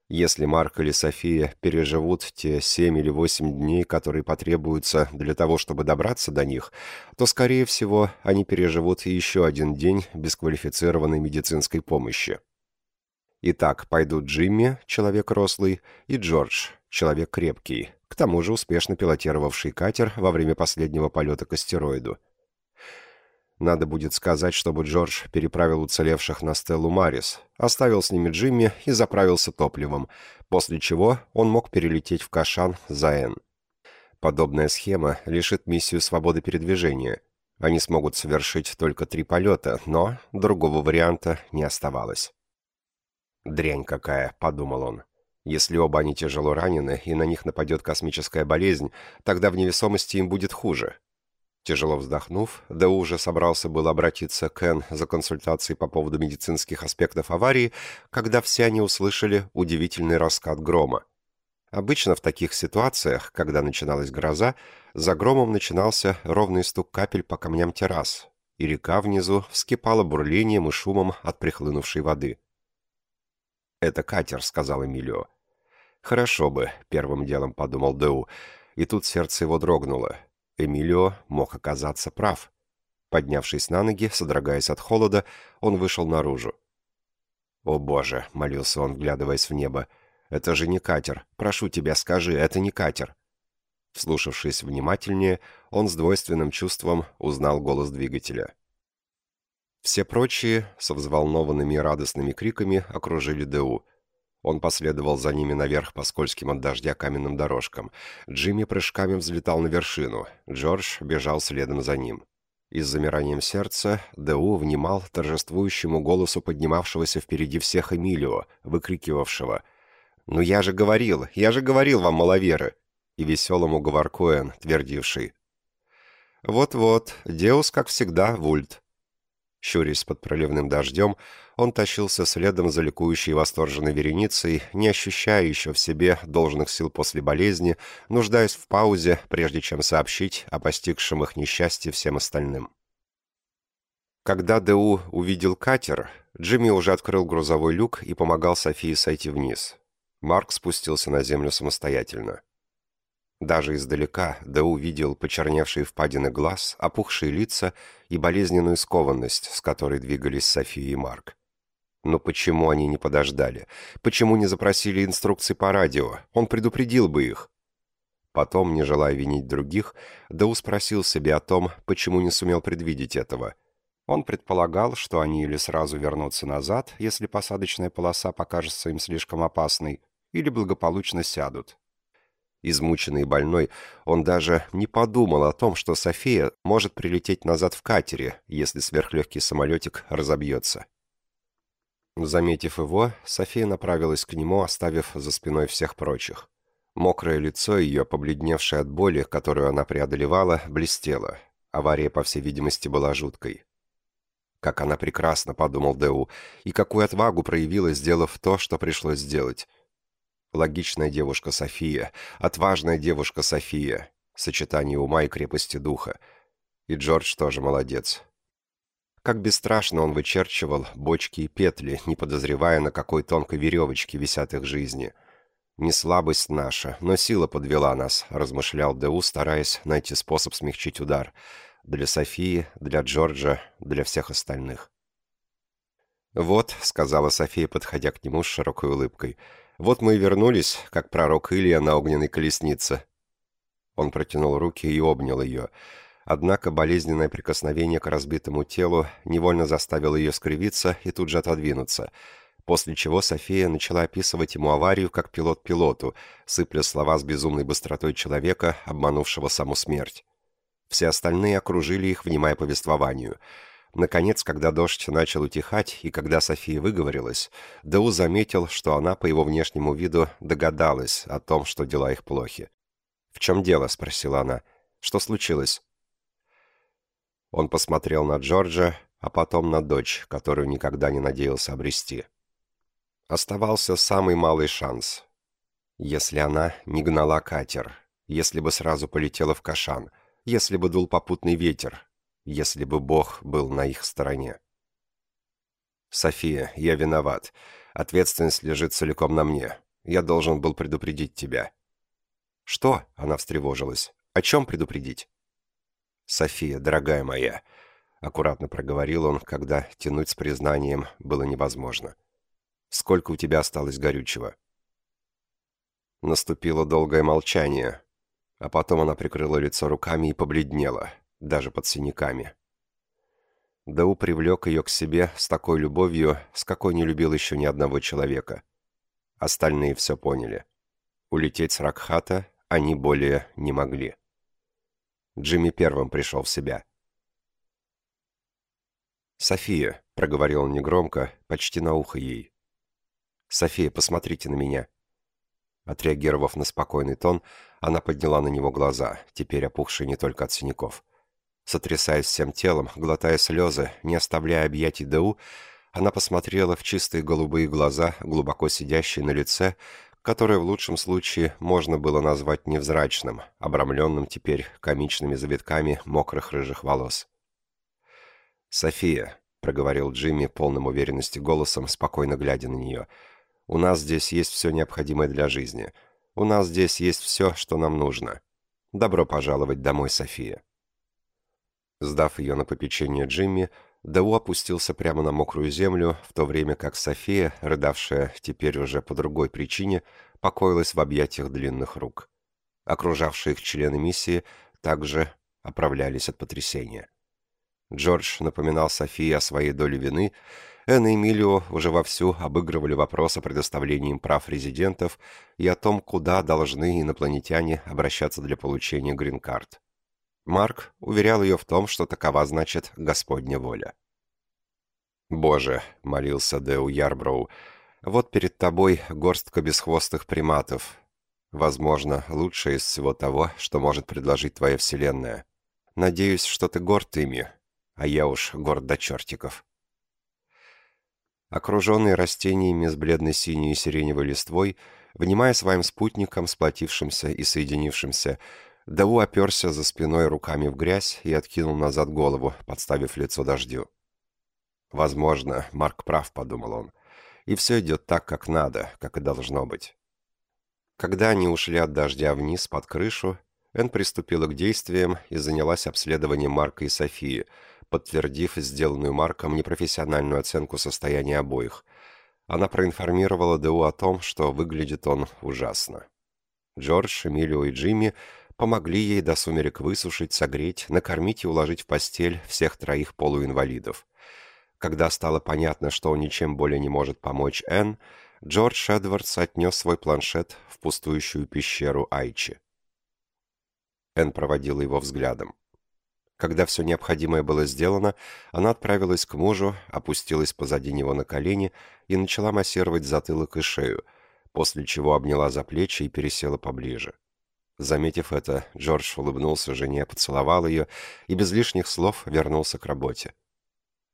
Если Марк или София переживут те семь или восемь дней, которые потребуются для того, чтобы добраться до них, то, скорее всего, они переживут еще один день без квалифицированной медицинской помощи. Итак, пойдут Джимми, человек рослый, и Джордж, человек крепкий, к тому же успешно пилотировавший катер во время последнего полета к астероиду. Надо будет сказать, чтобы Джордж переправил уцелевших на Стеллу Марис, оставил с ними Джимми и заправился топливом, после чего он мог перелететь в Кашан за Н. Подобная схема лишит миссию свободы передвижения. Они смогут совершить только три полета, но другого варианта не оставалось. «Дрянь какая», — подумал он. «Если оба они тяжело ранены, и на них нападет космическая болезнь, тогда в невесомости им будет хуже». Тяжело вздохнув, Дэу уже собрался был обратиться к Энн за консультацией по поводу медицинских аспектов аварии, когда все они услышали удивительный раскат грома. Обычно в таких ситуациях, когда начиналась гроза, за громом начинался ровный стук капель по камням террас, и река внизу вскипала бурлением и шумом от прихлынувшей воды. «Это катер», — сказал Эмилио. «Хорошо бы», — первым делом подумал Дэу, и тут сердце его дрогнуло. Эмилио мог оказаться прав. Поднявшись на ноги, содрогаясь от холода, он вышел наружу. «О боже!» — молился он, вглядываясь в небо. «Это же не катер. Прошу тебя, скажи, это не катер». Вслушавшись внимательнее, он с двойственным чувством узнал голос двигателя. Все прочие, со взволнованными и радостными криками, окружили Д.У. Он последовал за ними наверх по скользким от дождя каменным дорожкам. Джимми прыжками взлетал на вершину. Джордж бежал следом за ним. И с замиранием сердца Д.У. внимал торжествующему голосу поднимавшегося впереди всех Эмилио, выкрикивавшего «Ну я же говорил, я же говорил вам, маловеры!» и веселому Говоркоэн, твердивший «Вот-вот, Деус, как всегда, Вульт». Щурясь под проливным дождем, он тащился следом за ликующей восторженной вереницей, не ощущая еще в себе должных сил после болезни, нуждаясь в паузе, прежде чем сообщить о постигшем их несчастье всем остальным. Когда Д.У. увидел катер, Джимми уже открыл грузовой люк и помогал Софии сойти вниз. Марк спустился на землю самостоятельно. Даже издалека да увидел почерневшие впадины глаз, опухшие лица и болезненную скованность, с которой двигались София и Марк. Но почему они не подождали? Почему не запросили инструкции по радио? Он предупредил бы их. Потом, не желая винить других, Дау спросил себя о том, почему не сумел предвидеть этого. Он предполагал, что они или сразу вернутся назад, если посадочная полоса покажется им слишком опасной, или благополучно сядут. Измученный и больной, он даже не подумал о том, что София может прилететь назад в катере, если сверхлегкий самолетик разобьется. Заметив его, София направилась к нему, оставив за спиной всех прочих. Мокрое лицо ее, побледневшее от боли, которую она преодолевала, блестело. Авария, по всей видимости, была жуткой. Как она прекрасно, подумал Дэу, и какую отвагу проявила, сделав то, что пришлось сделать. Логичная девушка София, отважная девушка София, сочетание ума и крепости духа. И Джордж тоже молодец. Как бесстрашно он вычерчивал бочки и петли, не подозревая, на какой тонкой веревочке висят их жизни. «Не слабость наша, но сила подвела нас», — размышлял Деу, стараясь найти способ смягчить удар. Для Софии, для Джорджа, для всех остальных. «Вот», — сказала София, подходя к нему с широкой улыбкой, — «вот мы и вернулись, как пророк Илья на огненной колеснице». Он протянул руки и обнял ее — Однако болезненное прикосновение к разбитому телу невольно заставило ее скривиться и тут же отодвинуться, после чего София начала описывать ему аварию как пилот пилоту, сыпля слова с безумной быстротой человека, обманувшего саму смерть. Все остальные окружили их, внимая повествованию. Наконец, когда дождь начал утихать, и когда София выговорилась, Дау заметил, что она по его внешнему виду догадалась о том, что дела их плохи. «В чем дело?» — спросила она. «Что случилось?» Он посмотрел на Джорджа, а потом на дочь, которую никогда не надеялся обрести. Оставался самый малый шанс. Если она не гнала катер, если бы сразу полетела в Кашан, если бы дул попутный ветер, если бы Бог был на их стороне. «София, я виноват. Ответственность лежит целиком на мне. Я должен был предупредить тебя». «Что?» — она встревожилась. «О чем предупредить?» «София, дорогая моя», — аккуратно проговорил он, когда тянуть с признанием было невозможно. «Сколько у тебя осталось горючего?» Наступило долгое молчание, а потом она прикрыла лицо руками и побледнела, даже под синяками. Дау привлек ее к себе с такой любовью, с какой не любил еще ни одного человека. Остальные все поняли. Улететь с Ракхата они более не могли. Джимми первым пришел в себя. «София», — проговорил он негромко, почти на ухо ей. «София, посмотрите на меня». Отреагировав на спокойный тон, она подняла на него глаза, теперь опухшие не только от синяков. Сотрясаясь всем телом, глотая слезы, не оставляя объятий Дэу, она посмотрела в чистые голубые глаза, глубоко сидящие на лице, которое в лучшем случае можно было назвать невзрачным, обрамленным теперь комичными завитками мокрых рыжих волос. «София», — проговорил Джимми полным уверенности голосом, спокойно глядя на нее, — «у нас здесь есть все необходимое для жизни. У нас здесь есть все, что нам нужно. Добро пожаловать домой, София». Сдав ее на попечение Джимми, Дау опустился прямо на мокрую землю, в то время как София, рыдавшая теперь уже по другой причине, покоилась в объятиях длинных рук. Окружавшие их члены миссии также оправлялись от потрясения. Джордж напоминал Софии о своей доле вины, Энн и Эмилио уже вовсю обыгрывали вопрос о предоставлении им прав резидентов и о том, куда должны инопланетяне обращаться для получения грин-карт. Марк уверял ее в том, что такова значит «Господня воля». «Боже», — молился Деу Ярброу, — «вот перед тобой горстка бесхвостых приматов. Возможно, лучшее из всего того, что может предложить твоя вселенная. Надеюсь, что ты горд ими, а я уж горд до чертиков». Окруженный растениями с бледной синей и сиреневой листвой, внимая своим спутникам, сплотившимся и соединившимся, Даву оперся за спиной руками в грязь и откинул назад голову, подставив лицо дождю. «Возможно, Марк прав», — подумал он. «И все идет так, как надо, как и должно быть». Когда они ушли от дождя вниз под крышу, Энн приступила к действиям и занялась обследованием Марка и Софии, подтвердив сделанную Марком непрофессиональную оценку состояния обоих. Она проинформировала Дэу о том, что выглядит он ужасно. Джордж, Эмилио и Джимми помогли ей до сумерек высушить, согреть, накормить и уложить в постель всех троих полуинвалидов. Когда стало понятно, что он ничем более не может помочь Энн, Джордж Эдвардс отнес свой планшет в пустующую пещеру Айчи. Энн проводила его взглядом. Когда все необходимое было сделано, она отправилась к мужу, опустилась позади него на колени и начала массировать затылок и шею, после чего обняла за плечи и пересела поближе. Заметив это, Джордж улыбнулся жене, поцеловал ее и без лишних слов вернулся к работе.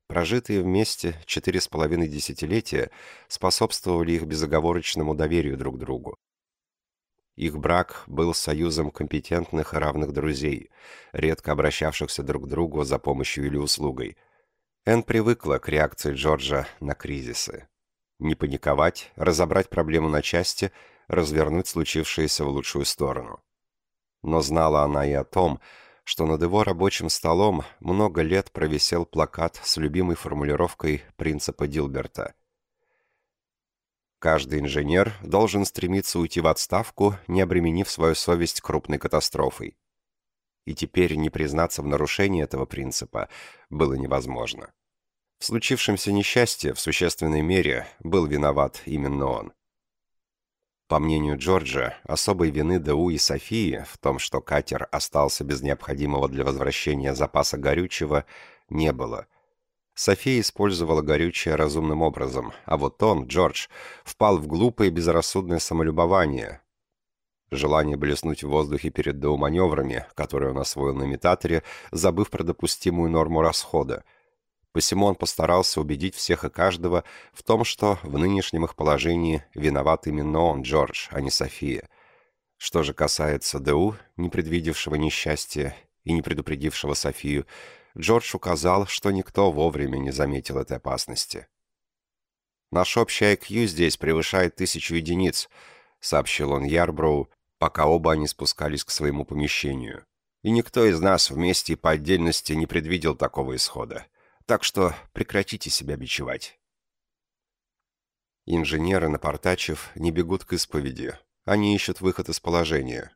Прожитые вместе четыре с половиной десятилетия способствовали их безоговорочному доверию друг другу. Их брак был союзом компетентных и равных друзей, редко обращавшихся друг к другу за помощью или услугой. Энн привыкла к реакции Джорджа на кризисы. Не паниковать, разобрать проблему на части, развернуть случившееся в лучшую сторону. Но знала она и о том, что над его рабочим столом много лет провисел плакат с любимой формулировкой принципа Дилберта – Каждый инженер должен стремиться уйти в отставку, не обременив свою совесть крупной катастрофой. И теперь не признаться в нарушении этого принципа было невозможно. В случившемся несчастье в существенной мере был виноват именно он. По мнению Джорджа, особой вины Дэу и Софии в том, что катер остался без необходимого для возвращения запаса горючего, не было – София использовала горючее разумным образом, а вот он, Джордж, впал в глупое и безрассудное самолюбование. Желание блеснуть в воздухе перед доуманеврами, которые он освоил на имитаторе, забыв про допустимую норму расхода. Посему он постарался убедить всех и каждого в том, что в нынешнем их положении виноват именно он, Джордж, а не София. Что же касается ДУ, не предвидевшего несчастья и не предупредившего Софию, Джордж указал, что никто вовремя не заметил этой опасности. «Наш общий IQ здесь превышает тысячу единиц», — сообщил он Ярброу, пока оба они спускались к своему помещению. «И никто из нас вместе и по отдельности не предвидел такого исхода. Так что прекратите себя бичевать». Инженеры, напортачив, не бегут к исповеди. Они ищут выход из положения.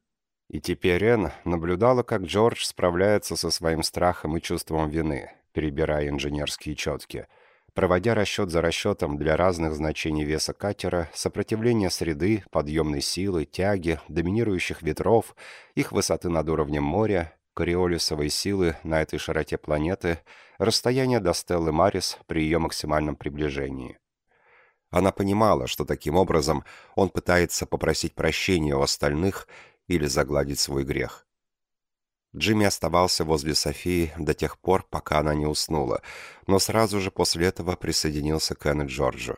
И теперь Энн наблюдала, как Джордж справляется со своим страхом и чувством вины, перебирая инженерские четки, проводя расчет за расчетом для разных значений веса катера, сопротивления среды, подъемной силы, тяги, доминирующих ветров, их высоты над уровнем моря, кориолисовой силы на этой широте планеты, расстояние до Стеллы Марис при ее максимальном приближении. Она понимала, что таким образом он пытается попросить прощения у остальных или загладить свой грех. Джимми оставался возле Софии до тех пор, пока она не уснула, но сразу же после этого присоединился к Энн и Джорджу.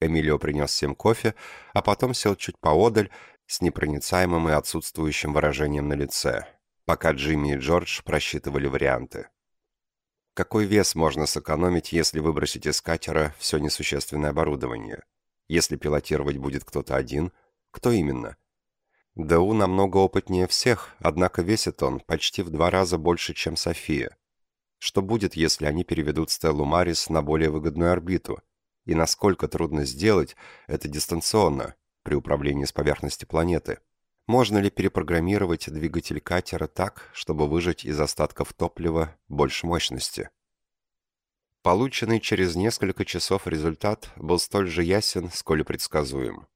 Эмилио принес всем кофе, а потом сел чуть поодаль с непроницаемым и отсутствующим выражением на лице, пока Джимми и Джордж просчитывали варианты. Какой вес можно сэкономить, если выбросить из катера все несущественное оборудование? Если пилотировать будет кто-то один, кто именно? Дэу намного опытнее всех, однако весит он почти в два раза больше, чем София. Что будет, если они переведут Стеллу Марис на более выгодную орбиту? И насколько трудно сделать это дистанционно, при управлении с поверхности планеты? Можно ли перепрограммировать двигатель катера так, чтобы выжать из остатков топлива больше мощности? Полученный через несколько часов результат был столь же ясен, сколь и предсказуем.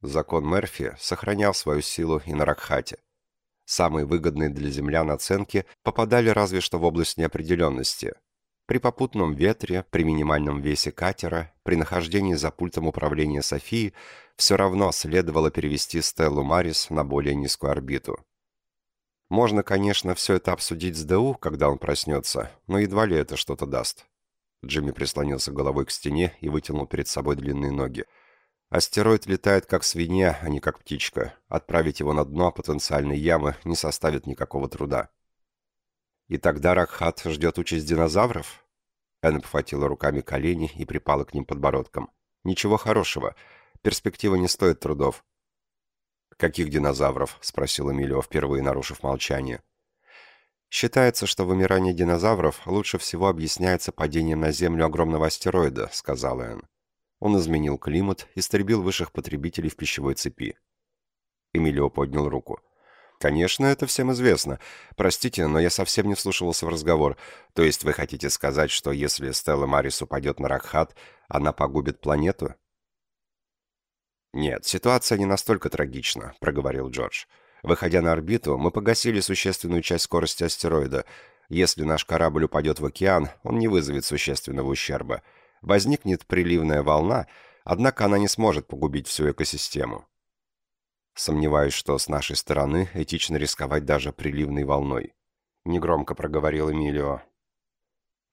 Закон Мерфи сохранял свою силу и на Ракхате. Самые выгодные для землян оценки попадали разве что в область неопределенности. При попутном ветре, при минимальном весе катера, при нахождении за пультом управления Софии все равно следовало перевести Стеллу Марис на более низкую орбиту. Можно, конечно, все это обсудить с ДУ, когда он проснется, но едва ли это что-то даст. Джимми прислонился головой к стене и вытянул перед собой длинные ноги. Астероид летает как свинья, а не как птичка. Отправить его на дно потенциальной ямы не составит никакого труда. И тогда Ракхат ждет участь динозавров? Энн обхватила руками колени и припала к ним подбородком. Ничего хорошего. Перспектива не стоит трудов. «Каких динозавров?» — спросил Эмилио, впервые нарушив молчание. «Считается, что вымирание динозавров лучше всего объясняется падением на Землю огромного астероида», — сказал Энн. Он изменил климат, истребил высших потребителей в пищевой цепи. Эмилио поднял руку. «Конечно, это всем известно. Простите, но я совсем не вслушивался в разговор. То есть вы хотите сказать, что если Стелла Марис упадет на Ракхат, она погубит планету?» «Нет, ситуация не настолько трагична», — проговорил Джордж. «Выходя на орбиту, мы погасили существенную часть скорости астероида. Если наш корабль упадет в океан, он не вызовет существенного ущерба. Возникнет приливная волна, однако она не сможет погубить всю экосистему. Сомневаюсь, что с нашей стороны этично рисковать даже приливной волной. Негромко проговорил Эмилио.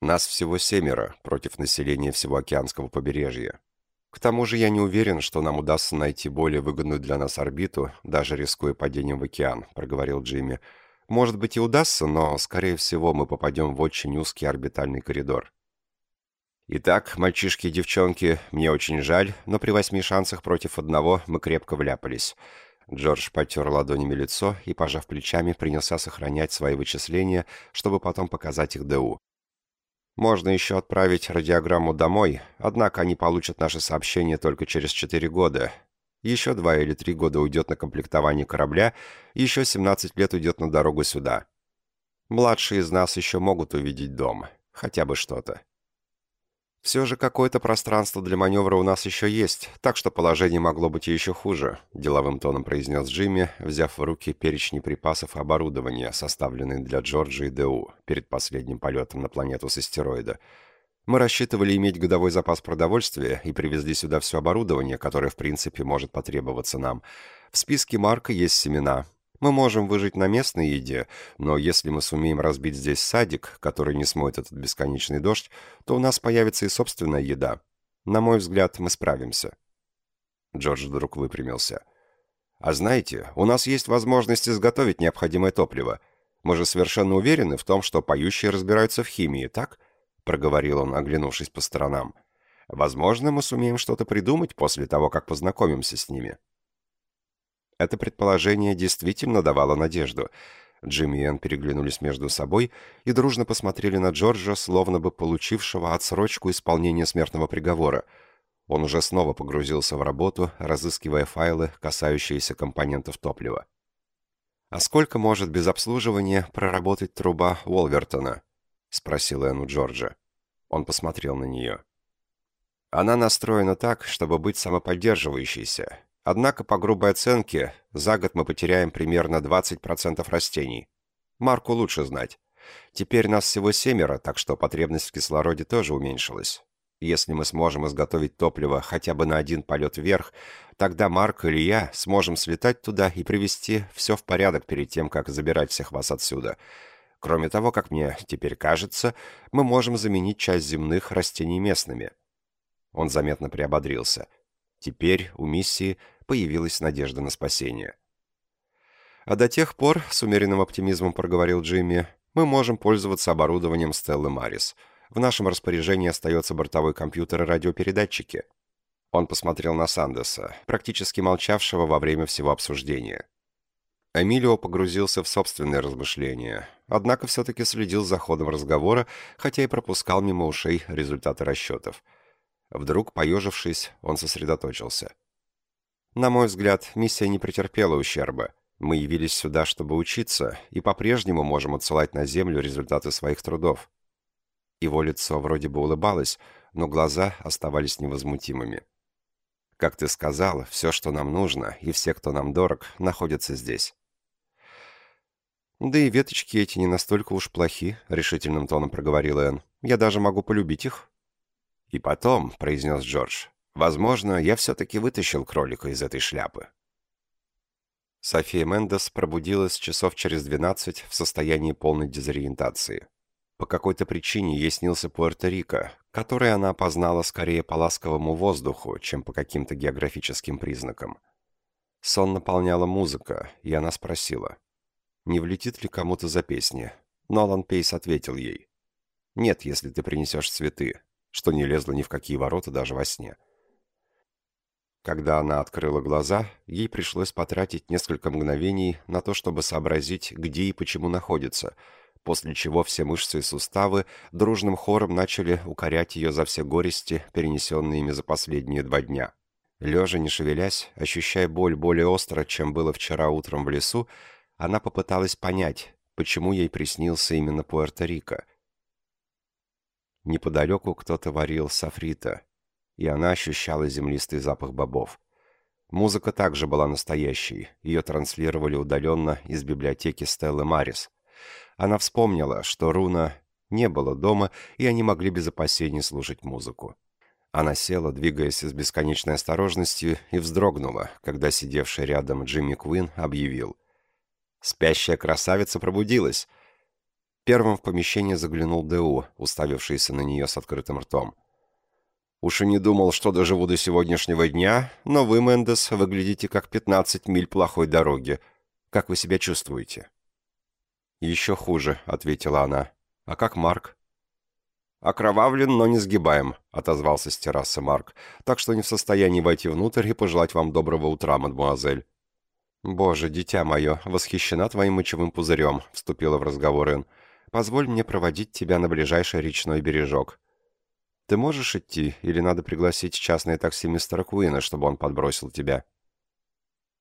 Нас всего семеро против населения всего океанского побережья. К тому же я не уверен, что нам удастся найти более выгодную для нас орбиту, даже рискуя падением в океан, проговорил Джимми. Может быть и удастся, но, скорее всего, мы попадем в очень узкий орбитальный коридор. Итак, мальчишки и девчонки, мне очень жаль, но при восьми шансах против одного мы крепко вляпались. Джордж потер ладонями лицо и, пожав плечами, принялся сохранять свои вычисления, чтобы потом показать их ДУ. Можно еще отправить радиограмму домой, однако они получат наше сообщение только через 4 года. Еще 2 или 3 года уйдет на комплектование корабля, еще 17 лет уйдет на дорогу сюда. Младшие из нас еще могут увидеть дом. Хотя бы что-то. Все же какое-то пространство для маневра у нас еще есть, так что положение могло быть еще хуже», — деловым тоном произнес Джимми, взяв в руки перечни припасов и оборудования, составленные для Джорджа и ДУ перед последним полетом на планету с астероида. «Мы рассчитывали иметь годовой запас продовольствия и привезли сюда все оборудование, которое, в принципе, может потребоваться нам. В списке Марка есть семена, мы можем выжить на местной еде, но если мы сумеем разбить здесь садик, который не смоет этот бесконечный дождь, то у нас появится и собственная еда. На мой взгляд, мы справимся». Джордж вдруг выпрямился. «А знаете, у нас есть возможность изготовить необходимое топливо. Мы же совершенно уверены в том, что поющие разбираются в химии, так?» Проговорил он, оглянувшись по сторонам. «Возможно, мы сумеем что-то придумать после того, как познакомимся с ними». Это предположение действительно давало надежду. Джимми и Энн переглянулись между собой и дружно посмотрели на Джорджа, словно бы получившего отсрочку исполнения смертного приговора. Он уже снова погрузился в работу, разыскивая файлы, касающиеся компонентов топлива. «А сколько может без обслуживания проработать труба Уолвертона?» — спросил Энн у Джорджа. Он посмотрел на нее. «Она настроена так, чтобы быть самоподдерживающейся, Однако, по грубой оценке, за год мы потеряем примерно 20% растений. Марку лучше знать. Теперь нас всего семеро, так что потребность в кислороде тоже уменьшилась. Если мы сможем изготовить топливо хотя бы на один полет вверх, тогда Марк или я сможем слетать туда и привести все в порядок перед тем, как забирать всех вас отсюда. Кроме того, как мне теперь кажется, мы можем заменить часть земных растений местными. Он заметно приободрился. Теперь у миссии появилась надежда на спасение. «А до тех пор, — с умеренным оптимизмом проговорил Джимми, — мы можем пользоваться оборудованием Стеллы Марис. В нашем распоряжении остается бортовой компьютер и радиопередатчики». Он посмотрел на Сандеса, практически молчавшего во время всего обсуждения. Эмилио погрузился в собственные размышления, однако все-таки следил за ходом разговора, хотя и пропускал мимо ушей результаты расчетов. Вдруг, поежившись, он сосредоточился — на мой взгляд, миссия не претерпела ущерба. Мы явились сюда, чтобы учиться, и по-прежнему можем отсылать на Землю результаты своих трудов. Его лицо вроде бы улыбалось, но глаза оставались невозмутимыми. Как ты сказал, все, что нам нужно, и все, кто нам дорог, находятся здесь. «Да и веточки эти не настолько уж плохи», — решительным тоном проговорил Энн. «Я даже могу полюбить их». «И потом», — произнес Джордж, Возможно, я все-таки вытащил кролика из этой шляпы. София Мендес пробудилась часов через 12 в состоянии полной дезориентации. По какой-то причине ей снился Пуэрто-Рико, который она опознала скорее по ласковому воздуху, чем по каким-то географическим признакам. Сон наполняла музыка, и она спросила, не влетит ли кому-то за песни. Нолан Пейс ответил ей, «Нет, если ты принесешь цветы», что не лезло ни в какие ворота даже во сне. Когда она открыла глаза, ей пришлось потратить несколько мгновений на то, чтобы сообразить, где и почему находится, после чего все мышцы и суставы дружным хором начали укорять ее за все горести, перенесенные ими за последние два дня. Лежа, не шевелясь, ощущая боль более остро, чем было вчера утром в лесу, она попыталась понять, почему ей приснился именно Пуэрто-Рико. Неподалеку кто-то варил софрита, и она ощущала землистый запах бобов. Музыка также была настоящей, ее транслировали удаленно из библиотеки Стеллы Марис. Она вспомнила, что Руна не было дома, и они могли без опасений слушать музыку. Она села, двигаясь с бесконечной осторожностью, и вздрогнула, когда сидевший рядом Джимми Куин объявил. «Спящая красавица пробудилась!» Первым в помещение заглянул Д.У., уставившийся на нее с открытым ртом. Уж и не думал, что доживу до сегодняшнего дня, но вы, Мендес, выглядите как 15 миль плохой дороги. Как вы себя чувствуете?» «Еще хуже», — ответила она. «А как Марк?» «Окровавлен, но не сгибаем», — отозвался с террасы Марк, «так что не в состоянии войти внутрь и пожелать вам доброго утра, мадемуазель». «Боже, дитя мое, восхищена твоим мочевым пузырем», — вступила в разговор Ин. «Позволь мне проводить тебя на ближайший речной бережок. Ты можешь идти, или надо пригласить частное такси мистера Куина, чтобы он подбросил тебя?»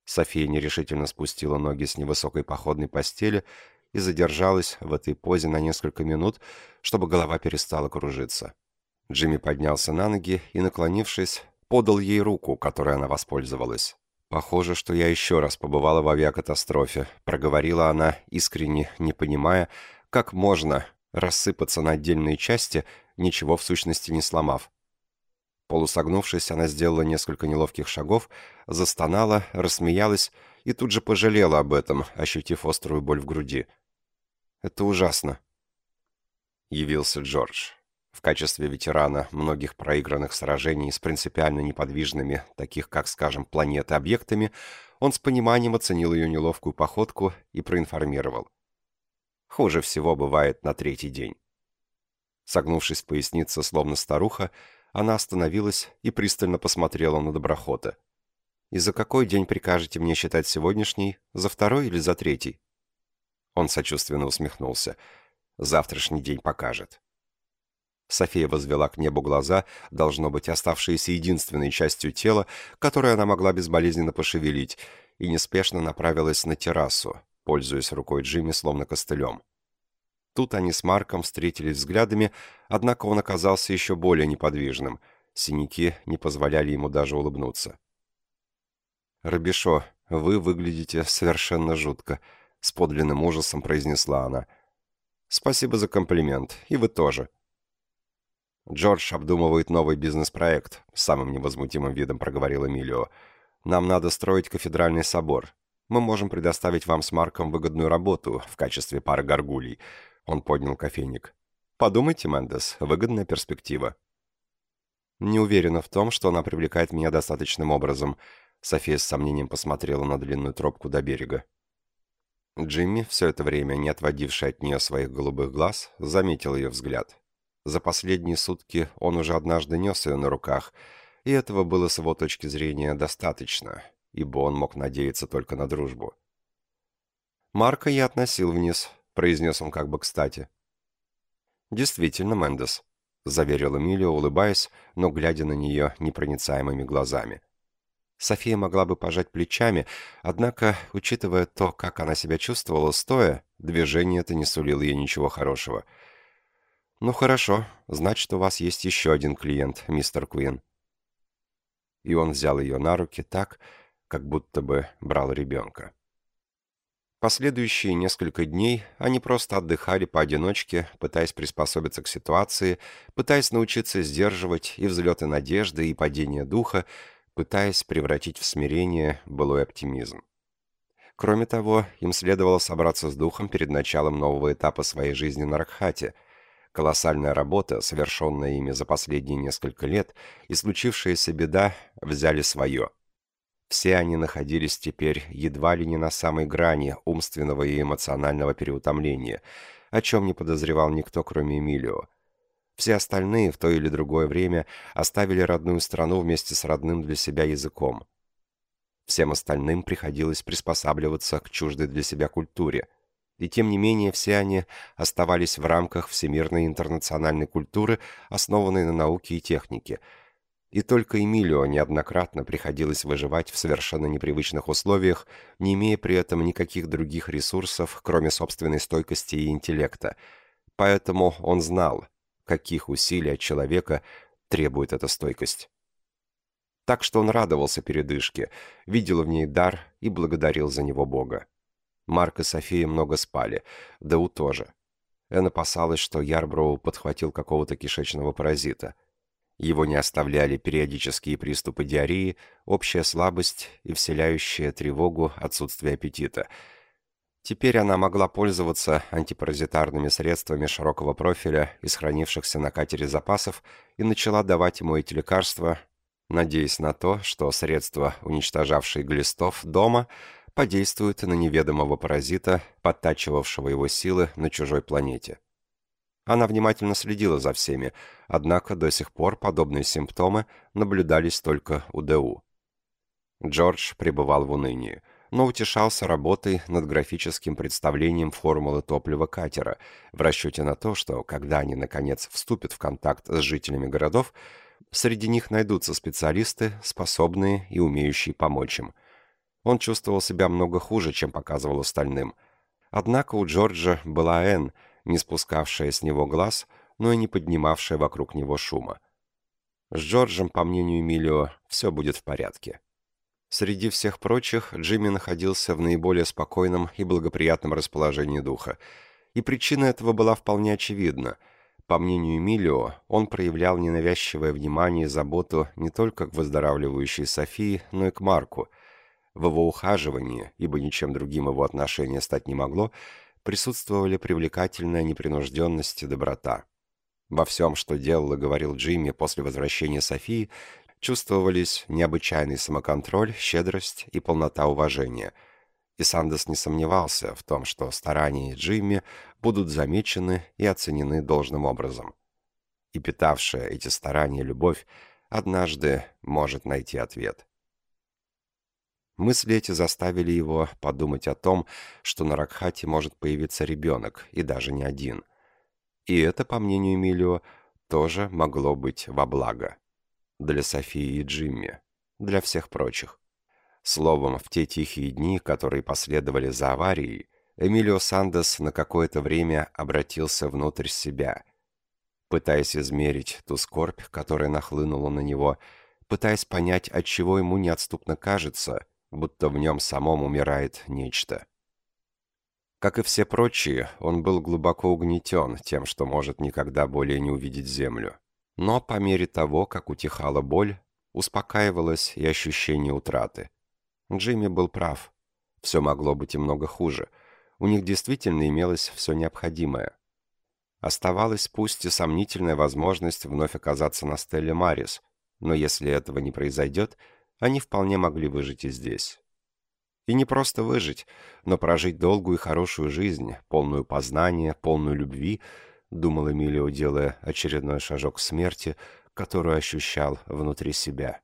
София нерешительно спустила ноги с невысокой походной постели и задержалась в этой позе на несколько минут, чтобы голова перестала кружиться. Джимми поднялся на ноги и, наклонившись, подал ей руку, которой она воспользовалась. «Похоже, что я еще раз побывала в авиакатастрофе», — проговорила она, искренне не понимая, как можно рассыпаться на отдельные части ничего в сущности не сломав. Полусогнувшись, она сделала несколько неловких шагов, застонала, рассмеялась и тут же пожалела об этом, ощутив острую боль в груди. «Это ужасно», — явился Джордж. В качестве ветерана многих проигранных сражений с принципиально неподвижными, таких как, скажем, планеты-объектами, он с пониманием оценил ее неловкую походку и проинформировал. Хуже всего бывает на третий день. Согнувшись в пояснице, словно старуха, она остановилась и пристально посмотрела на доброхота. «И за какой день прикажете мне считать сегодняшний? За второй или за третий?» Он сочувственно усмехнулся. «Завтрашний день покажет». София возвела к небу глаза, должно быть оставшиеся единственной частью тела, которую она могла безболезненно пошевелить, и неспешно направилась на террасу, пользуясь рукой Джимми словно костылем. Тут они с Марком встретились взглядами, однако он оказался еще более неподвижным. Синяки не позволяли ему даже улыбнуться. «Робешо, вы выглядите совершенно жутко», — с подлинным ужасом произнесла она. «Спасибо за комплимент, и вы тоже». «Джордж обдумывает новый бизнес-проект», — самым невозмутимым видом проговорил Эмилио. «Нам надо строить кафедральный собор. Мы можем предоставить вам с Марком выгодную работу в качестве пары горгулей. Он поднял кофейник. «Подумайте, Мендес, выгодная перспектива». «Не уверена в том, что она привлекает меня достаточным образом», София с сомнением посмотрела на длинную тропку до берега. Джимми, все это время не отводивший от нее своих голубых глаз, заметил ее взгляд. За последние сутки он уже однажды нес ее на руках, и этого было с его точки зрения достаточно, ибо он мог надеяться только на дружбу. Марка я относил вниз, — произнес он как бы кстати. «Действительно, Мендес», — заверил Эмилио, улыбаясь, но глядя на нее непроницаемыми глазами. София могла бы пожать плечами, однако, учитывая то, как она себя чувствовала стоя, движение это не сулило ей ничего хорошего. «Ну хорошо, значит, у вас есть еще один клиент, мистер Куин». И он взял ее на руки так, как будто бы брал ребенка. Последующие несколько дней они просто отдыхали поодиночке, пытаясь приспособиться к ситуации, пытаясь научиться сдерживать и взлеты надежды, и падение духа, пытаясь превратить в смирение былой оптимизм. Кроме того, им следовало собраться с духом перед началом нового этапа своей жизни на Ракхате. Колоссальная работа, совершенная ими за последние несколько лет, и случившаяся беда взяли свое – все они находились теперь едва ли не на самой грани умственного и эмоционального переутомления, о чем не подозревал никто, кроме Эмилио. Все остальные в то или другое время оставили родную страну вместе с родным для себя языком. Всем остальным приходилось приспосабливаться к чуждой для себя культуре. И тем не менее все они оставались в рамках всемирной интернациональной культуры, основанной на науке и технике. И только Эмилио неоднократно приходилось выживать в совершенно непривычных условиях, не имея при этом никаких других ресурсов, кроме собственной стойкости и интеллекта. Поэтому он знал, каких усилий от человека требует эта стойкость. Так что он радовался передышке, видел в ней дар и благодарил за него Бога. Марк и София много спали, Дэу тоже. Эн опасалась, что Ярброу подхватил какого-то кишечного паразита. Его не оставляли периодические приступы диареи, общая слабость и вселяющая тревогу отсутствие аппетита — Теперь она могла пользоваться антипаразитарными средствами широкого профиля из хранившихся на катере запасов и начала давать ему эти лекарства, надеясь на то, что средства, уничтожавшие глистов дома, подействуют на неведомого паразита, подтачивавшего его силы на чужой планете. Она внимательно следила за всеми, однако до сих пор подобные симптомы наблюдались только у ДУ. Джордж пребывал в унынии – но утешался работой над графическим представлением формулы топлива катера, в расчете на то, что, когда они, наконец, вступят в контакт с жителями городов, среди них найдутся специалисты, способные и умеющие помочь им. Он чувствовал себя много хуже, чем показывал остальным. Однако у Джорджа была Энн, не спускавшая с него глаз, но и не поднимавшая вокруг него шума. С Джорджем, по мнению Эмилио, все будет в порядке. Среди всех прочих Джимми находился в наиболее спокойном и благоприятном расположении духа. И причина этого была вполне очевидна. По мнению Эмилио, он проявлял ненавязчивое внимание и заботу не только к выздоравливающей Софии, но и к Марку. В его ухаживании, ибо ничем другим его отношение стать не могло, присутствовали привлекательная непринужденность и доброта. Во всем, что делал и говорил Джимми после возвращения Софии, чувствовались необычайный самоконтроль, щедрость и полнота уважения. И Сандес не сомневался в том, что старания Джимми будут замечены и оценены должным образом. И питавшая эти старания любовь однажды может найти ответ. Мысли эти заставили его подумать о том, что на Ракхате может появиться ребенок, и даже не один. И это, по мнению Эмилио, тоже могло быть во благо для Софии и Джимми, для всех прочих. Словом, в те тихие дни, которые последовали за аварией, Эмилио Сандес на какое-то время обратился внутрь себя, пытаясь измерить ту скорбь, которая нахлынула на него, пытаясь понять, от чего ему неотступно кажется, будто в нем самом умирает нечто. Как и все прочие, он был глубоко угнетен тем, что может никогда более не увидеть землю. Но по мере того, как утихала боль, успокаивалось и ощущение утраты. Джимми был прав. Все могло быть и много хуже. У них действительно имелось все необходимое. Оставалась пусть и сомнительная возможность вновь оказаться на Стелле Марис, но если этого не произойдет, они вполне могли выжить и здесь. И не просто выжить, но прожить долгую и хорошую жизнь, полную познания, полную любви — думал Эмилио, делая очередной шажок к смерти, которую ощущал внутри себя.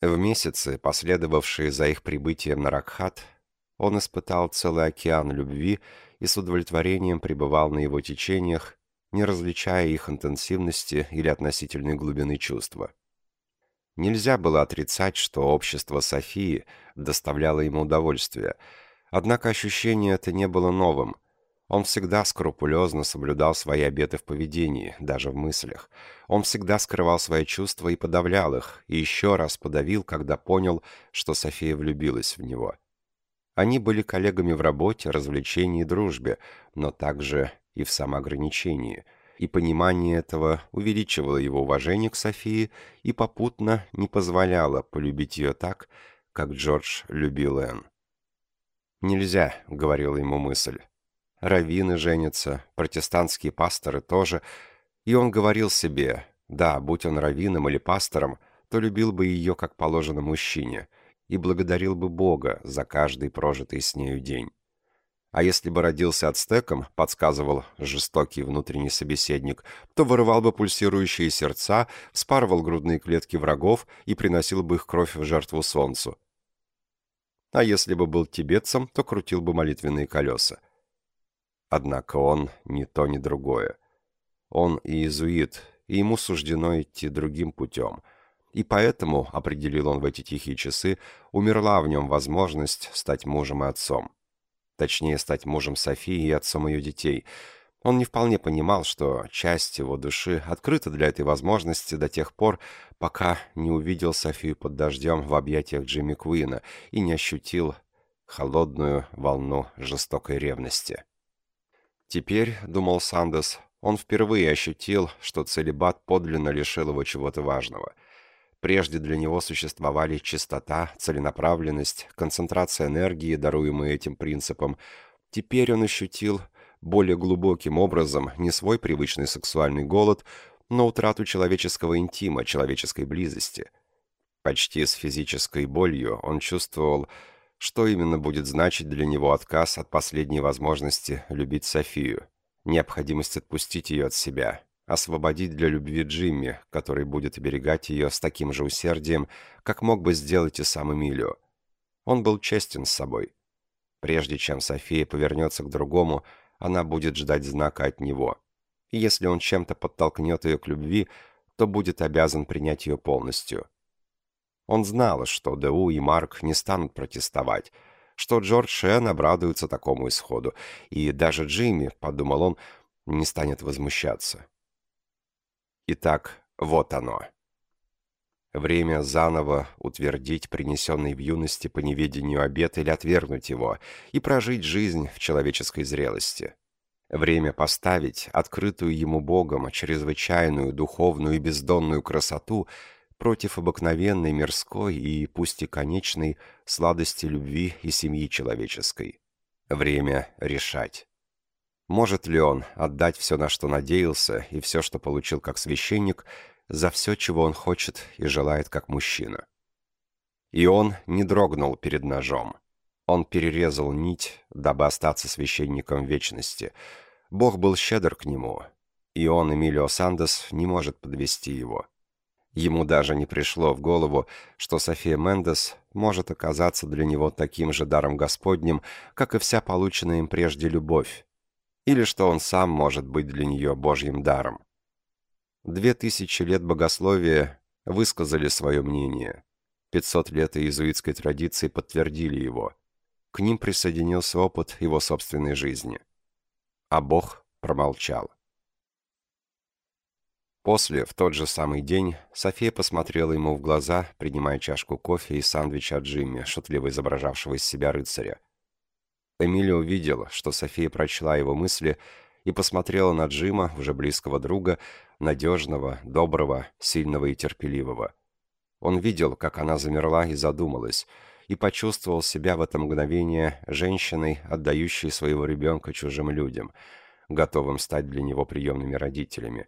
В месяцы, последовавшие за их прибытием на Ракхат, он испытал целый океан любви и с удовлетворением пребывал на его течениях, не различая их интенсивности или относительной глубины чувства. Нельзя было отрицать, что общество Софии доставляло ему удовольствие, однако ощущение это не было новым, он всегда скрупулезно соблюдал свои обеты в поведении, даже в мыслях. Он всегда скрывал свои чувства и подавлял их, и еще раз подавил, когда понял, что София влюбилась в него. Они были коллегами в работе, развлечении и дружбе, но также и в самоограничении. И понимание этого увеличивало его уважение к Софии и попутно не позволяло полюбить ее так, как Джордж любил Энн. «Нельзя», — говорила ему мысль, раввины женятся, протестантские пасторы тоже. И он говорил себе, да, будь он раввином или пастором, то любил бы ее, как положено мужчине, и благодарил бы Бога за каждый прожитый с нею день. А если бы родился ацтеком, подсказывал жестокий внутренний собеседник, то вырывал бы пульсирующие сердца, вспарывал грудные клетки врагов и приносил бы их кровь в жертву солнцу. А если бы был тибетцем, то крутил бы молитвенные колеса. Однако он ни то, ни другое. Он иезуит, и ему суждено идти другим путем. И поэтому, определил он в эти тихие часы, умерла в нем возможность стать мужем и отцом точнее стать мужем Софии и отцом ее детей. Он не вполне понимал, что часть его души открыта для этой возможности до тех пор, пока не увидел Софию под дождем в объятиях Джимми Куина и не ощутил холодную волну жестокой ревности. Теперь, думал Сандес, он впервые ощутил, что целебат подлинно лишил его чего-то важного — Прежде для него существовали чистота, целенаправленность, концентрация энергии, даруемые этим принципом. Теперь он ощутил более глубоким образом не свой привычный сексуальный голод, но утрату человеческого интима, человеческой близости. Почти с физической болью он чувствовал, что именно будет значить для него отказ от последней возможности любить Софию, необходимость отпустить ее от себя, освободить для любви Джимми, который будет оберегать ее с таким же усердием, как мог бы сделать и сам Эмилио. Он был честен с собой. Прежде чем София повернется к другому, она будет ждать знака от него. И если он чем-то подтолкнет ее к любви, то будет обязан принять ее полностью. Он знал, что Дэу и Марк не станут протестовать, что Джордж Шен обрадуется такому исходу, и даже Джимми, подумал он, не станет возмущаться. Итак, вот оно. Время заново утвердить принесенный в юности по неведению обет или отвергнуть его и прожить жизнь в человеческой зрелости. Время поставить открытую ему Богом чрезвычайную духовную и бездонную красоту против обыкновенной мирской и, пусть и конечной, сладости любви и семьи человеческой. Время решать. Может ли он отдать все, на что надеялся, и все, что получил как священник, за все, чего он хочет и желает как мужчина? И он не дрогнул перед ножом. Он перерезал нить, дабы остаться священником вечности. Бог был щедр к нему, и он, Эмилио Сандес, не может подвести его. Ему даже не пришло в голову, что София Мендес может оказаться для него таким же даром Господним, как и вся полученная им прежде любовь, или что он сам может быть для нее Божьим даром. Две тысячи лет богословия высказали свое мнение. Пятьсот лет иезуитской традиции подтвердили его. К ним присоединился опыт его собственной жизни. А Бог промолчал. После, в тот же самый день, София посмотрела ему в глаза, принимая чашку кофе и сандвич от Джимми, шутливо изображавшего из себя рыцаря. Эмилия увидела, что София прочла его мысли и посмотрела на Джима, уже близкого друга, надежного, доброго, сильного и терпеливого. Он видел, как она замерла и задумалась, и почувствовал себя в это мгновение женщиной, отдающей своего ребенка чужим людям, готовым стать для него приемными родителями,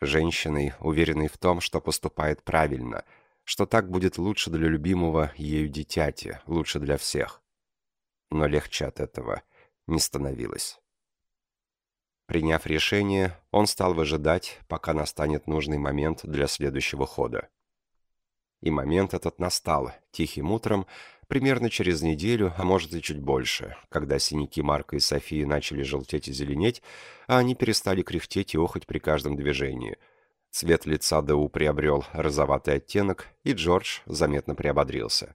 женщиной, уверенной в том, что поступает правильно, что так будет лучше для любимого ею дитяти, лучше для всех но легче от этого не становилось. Приняв решение, он стал выжидать, пока настанет нужный момент для следующего хода. И момент этот настал тихим утром, примерно через неделю, а может и чуть больше, когда синяки Марка и Софии начали желтеть и зеленеть, а они перестали кряхтеть и охоть при каждом движении. Цвет лица Дэу приобрел розоватый оттенок, и Джордж заметно приободрился.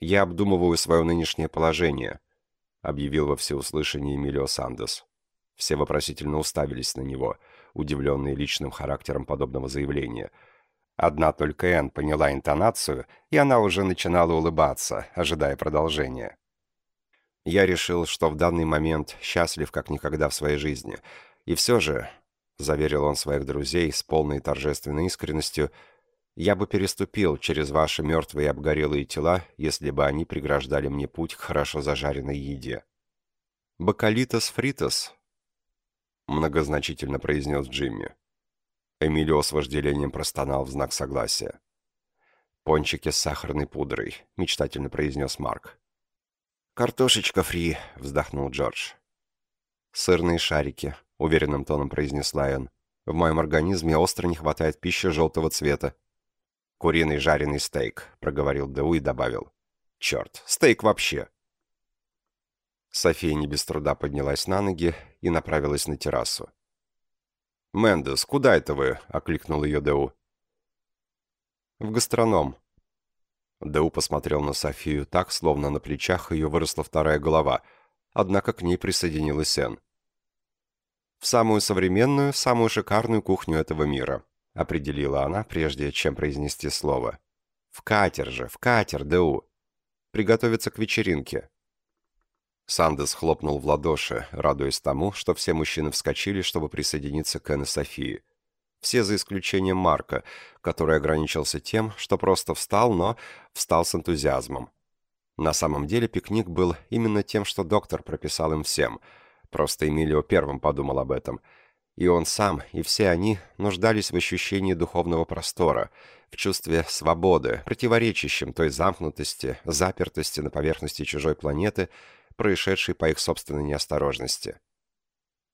«Я обдумываю свое нынешнее положение», — объявил во всеуслышание Эмилио Сандес. Все вопросительно уставились на него, удивленные личным характером подобного заявления. Одна только Энн поняла интонацию, и она уже начинала улыбаться, ожидая продолжения. Я решил, что в данный момент счастлив как никогда в своей жизни. И все же, — заверил он своих друзей с полной торжественной искренностью, — я бы переступил через ваши мертвые обгорелые тела, если бы они преграждали мне путь к хорошо зажаренной еде. «Бакалитос фритос», — многозначительно произнес Джимми. Эмилио с вожделением простонал в знак согласия. «Пончики с сахарной пудрой», — мечтательно произнес Марк. «Картошечка фри», — вздохнул Джордж. «Сырные шарики», — уверенным тоном произнесла Энн. «В моем организме остро не хватает пищи желтого цвета». «Куриный жареный стейк», — проговорил Дэу и добавил. «Черт, стейк вообще!» София не без труда поднялась на ноги и направилась на террасу. «Мэндес, куда это вы?» — окликнул ее Дэу. «В гастроном». Дэу посмотрел на Софию так, словно на плечах ее выросла вторая голова, однако к ней присоединилась Энн. «В самую современную, самую шикарную кухню этого мира», — определила она, прежде чем произнести слово. «В катер же, в катер, Дэу. Приготовиться к вечеринке». Сандес хлопнул в ладоши, радуясь тому, что все мужчины вскочили, чтобы присоединиться к Энн и Софии. Все за исключением Марка, который ограничился тем, что просто встал, но встал с энтузиазмом. На самом деле пикник был именно тем, что доктор прописал им всем. Просто Эмилио первым подумал об этом. И он сам, и все они нуждались в ощущении духовного простора, в чувстве свободы, противоречащем той замкнутости, запертости на поверхности чужой планеты, происшедшей по их собственной неосторожности.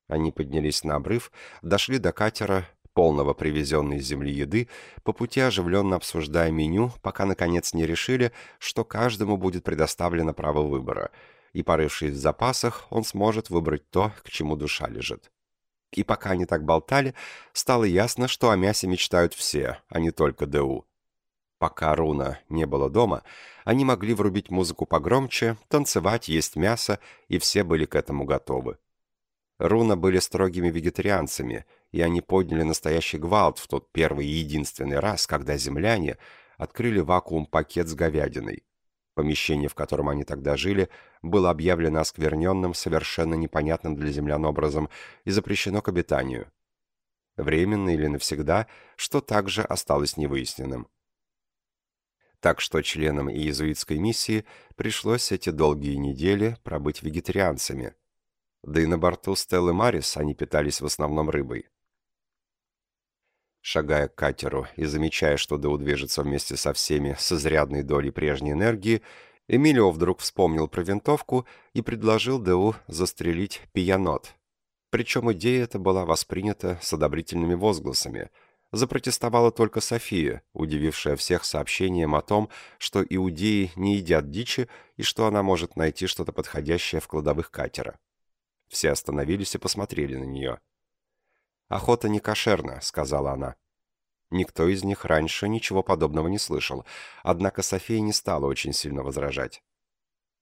Они поднялись на обрыв, дошли до катера, полного привезенной из земли еды, по пути оживленно обсуждая меню, пока наконец не решили, что каждому будет предоставлено право выбора, и, порывшись в запасах, он сможет выбрать то, к чему душа лежит. И пока они так болтали, стало ясно, что о мясе мечтают все, а не только ДУ. Пока Руна не было дома, они могли врубить музыку погромче, танцевать, есть мясо, и все были к этому готовы. Руна были строгими вегетарианцами, и они подняли настоящий гвалт в тот первый и единственный раз, когда земляне открыли вакуум-пакет с говядиной. Помещение, в котором они тогда жили, было объявлено оскверненным, совершенно непонятным для землян образом и запрещено к обитанию. Временно или навсегда, что также осталось невыясненным так что членам иезуитской миссии пришлось эти долгие недели пробыть вегетарианцами. Да и на борту Стеллы Марис они питались в основном рыбой. Шагая к катеру и замечая, что Дэу движется вместе со всеми с изрядной долей прежней энергии, Эмилио вдруг вспомнил про винтовку и предложил Дэу застрелить пиянот. Причем идея эта была воспринята с одобрительными возгласами – запротестовала только София, удивившая всех сообщением о том, что иудеи не едят дичи и что она может найти что-то подходящее в кладовых катера. Все остановились и посмотрели на нее. «Охота не кошерна», — сказала она. Никто из них раньше ничего подобного не слышал, однако София не стала очень сильно возражать.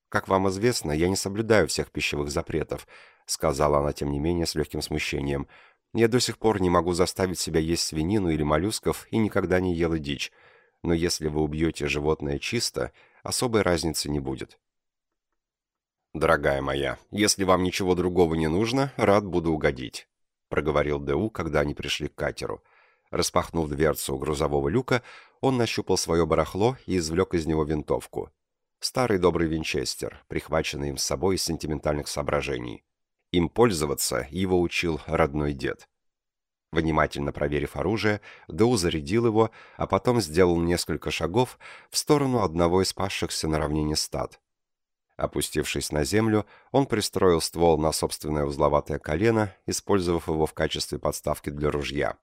«Как вам известно, я не соблюдаю всех пищевых запретов», — сказала она, тем не менее, с легким смущением — я до сих пор не могу заставить себя есть свинину или моллюсков и никогда не ела дичь. Но если вы убьете животное чисто, особой разницы не будет. «Дорогая моя, если вам ничего другого не нужно, рад буду угодить», проговорил Д.У., когда они пришли к катеру. Распахнув дверцу грузового люка, он нащупал свое барахло и извлек из него винтовку. Старый добрый винчестер, прихваченный им с собой из сентиментальных соображений. Им пользоваться его учил родной дед. Внимательно проверив оружие, Дэу зарядил его, а потом сделал несколько шагов в сторону одного из пасшихся на равнине стад. Опустившись на землю, он пристроил ствол на собственное узловатое колено, использовав его в качестве подставки для ружья.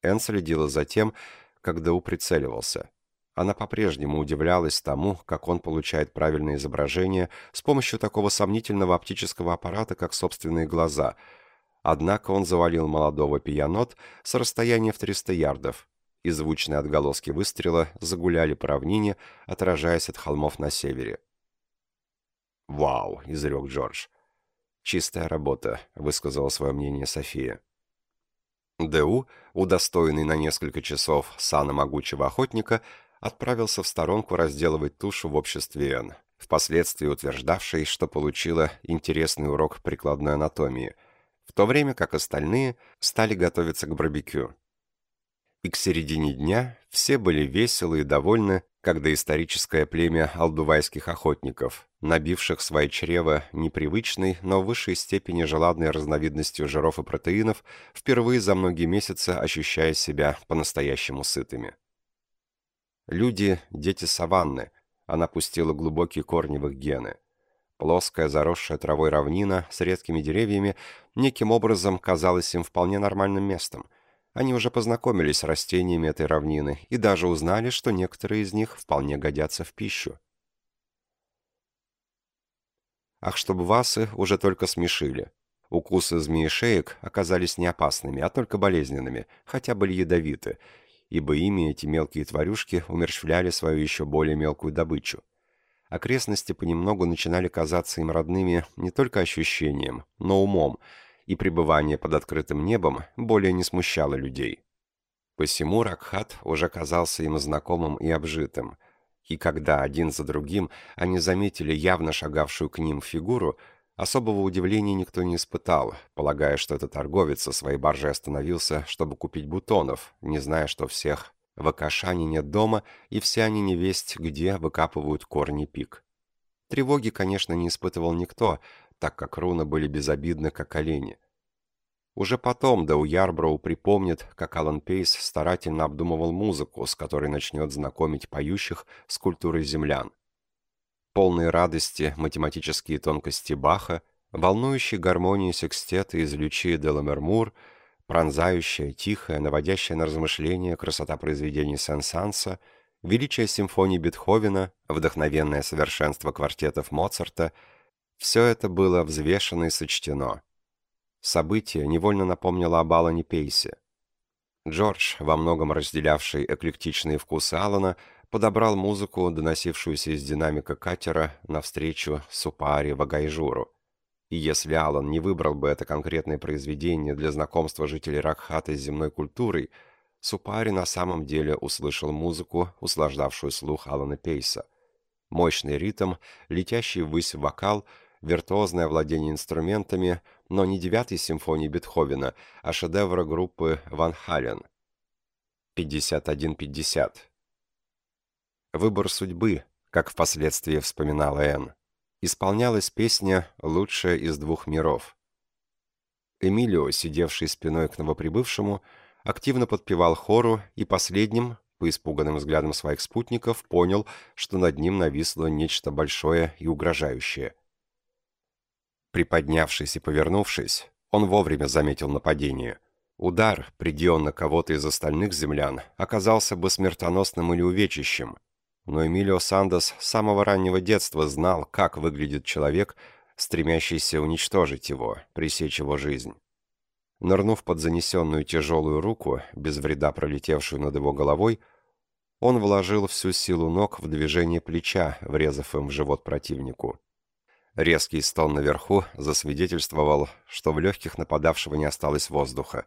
Энн следила за тем, как Дэу прицеливался. Она по-прежнему удивлялась тому, как он получает правильное изображение с помощью такого сомнительного оптического аппарата, как собственные глаза. Однако он завалил молодого пиянот с расстояния в 300 ярдов, и звучные отголоски выстрела загуляли по равнине, отражаясь от холмов на севере. «Вау!» — изрек Джордж. «Чистая работа», — высказала свое мнение София. Д.У., удостоенный на несколько часов сана могучего охотника, отправился в сторонку разделывать тушу в обществе Н, впоследствии утверждавшей, что получила интересный урок прикладной анатомии, в то время как остальные стали готовиться к барбекю. И к середине дня все были веселы и довольны, когда историческое племя алдувайских охотников, набивших свои чрева непривычной, но в высшей степени желанной разновидностью жиров и протеинов, впервые за многие месяцы ощущая себя по-настоящему сытыми. Люди – дети саванны, она пустила глубокие корни в их гены. Плоская, заросшая травой равнина с редкими деревьями неким образом казалась им вполне нормальным местом. Они уже познакомились с растениями этой равнины и даже узнали, что некоторые из них вполне годятся в пищу. Ах, чтобы васы уже только смешили. Укусы змеи-шеек оказались не опасными, а только болезненными, хотя были ядовиты, ибо ими эти мелкие тварюшки умерщвляли свою еще более мелкую добычу. Окрестности понемногу начинали казаться им родными не только ощущением, но умом, и пребывание под открытым небом более не смущало людей. Посему Ракхат уже казался им знакомым и обжитым, и когда один за другим они заметили явно шагавшую к ним фигуру, особого удивления никто не испытал, полагая, что этот торговец со своей баржей остановился, чтобы купить бутонов, не зная, что всех в Акашане нет дома, и все они невесть, где выкапывают корни пик. Тревоги, конечно, не испытывал никто, так как руны были безобидны, как олени. Уже потом Дау Ярброу припомнит, как Алан Пейс старательно обдумывал музыку, с которой начнет знакомить поющих с культурой землян. Полные радости математические тонкости Баха, волнующие гармонии секстета из Лючи де Ламермур — пронзающая, тихая, наводящая на размышления красота произведений Сен-Санса, величие симфонии Бетховена, вдохновенное совершенство квартетов Моцарта — все это было взвешено и сочтено. Событие невольно напомнило об Алане Пейсе. Джордж, во многом разделявший эклектичные вкусы Алана, подобрал музыку, доносившуюся из динамика катера, навстречу Супаари Вагайжуру. И если Алан не выбрал бы это конкретное произведение для знакомства жителей Ракхата с земной культурой, Супари на самом деле услышал музыку, услаждавшую слух Алана Пейса. Мощный ритм, летящий ввысь вокал, виртуозное владение инструментами, но не девятой симфонии Бетховена, а шедевра группы Ван Хален. 51-50. Выбор судьбы, как впоследствии вспоминала Энн исполнялась песня «Лучшая из двух миров». Эмилио, сидевший спиной к новоприбывшему, активно подпевал хору и последним, по испуганным взглядам своих спутников, понял, что над ним нависло нечто большое и угрожающее. Приподнявшись и повернувшись, он вовремя заметил нападение. Удар, приди на кого-то из остальных землян, оказался бы смертоносным или увечищем – но Эмилио Сандос с самого раннего детства знал, как выглядит человек, стремящийся уничтожить его, пресечь его жизнь. Нырнув под занесенную тяжелую руку, без вреда пролетевшую над его головой, он вложил всю силу ног в движение плеча, врезав им в живот противнику. Резкий стон наверху засвидетельствовал, что в легких нападавшего не осталось воздуха.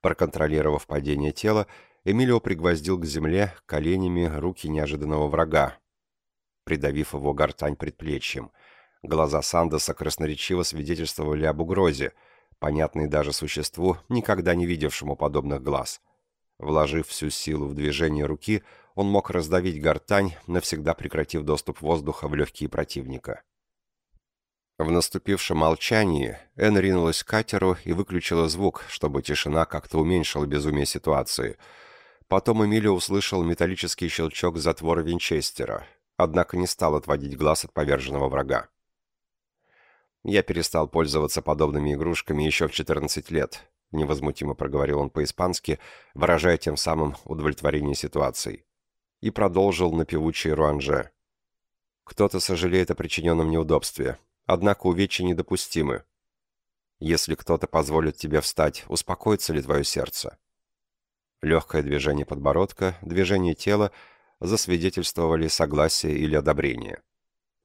Проконтролировав падение тела, Эмилио пригвоздил к земле коленями руки неожиданного врага, придавив его гортань предплечьем. Глаза Сандоса красноречиво свидетельствовали об угрозе, понятной даже существу, никогда не видевшему подобных глаз. Вложив всю силу в движение руки, он мог раздавить гортань, навсегда прекратив доступ воздуха в легкие противника. В наступившем молчании Энн ринулась к катеру и выключила звук, чтобы тишина как-то уменьшила безумие ситуации — Потом Эмилио услышал металлический щелчок затвора Винчестера, однако не стал отводить глаз от поверженного врага. «Я перестал пользоваться подобными игрушками еще в 14 лет», — невозмутимо проговорил он по-испански, выражая тем самым удовлетворение ситуацией. И продолжил на певучей руанже. «Кто-то сожалеет о причиненном неудобстве, однако увечья недопустимы. Если кто-то позволит тебе встать, успокоится ли твое сердце?» Легкое движение подбородка, движение тела засвидетельствовали согласие или одобрение.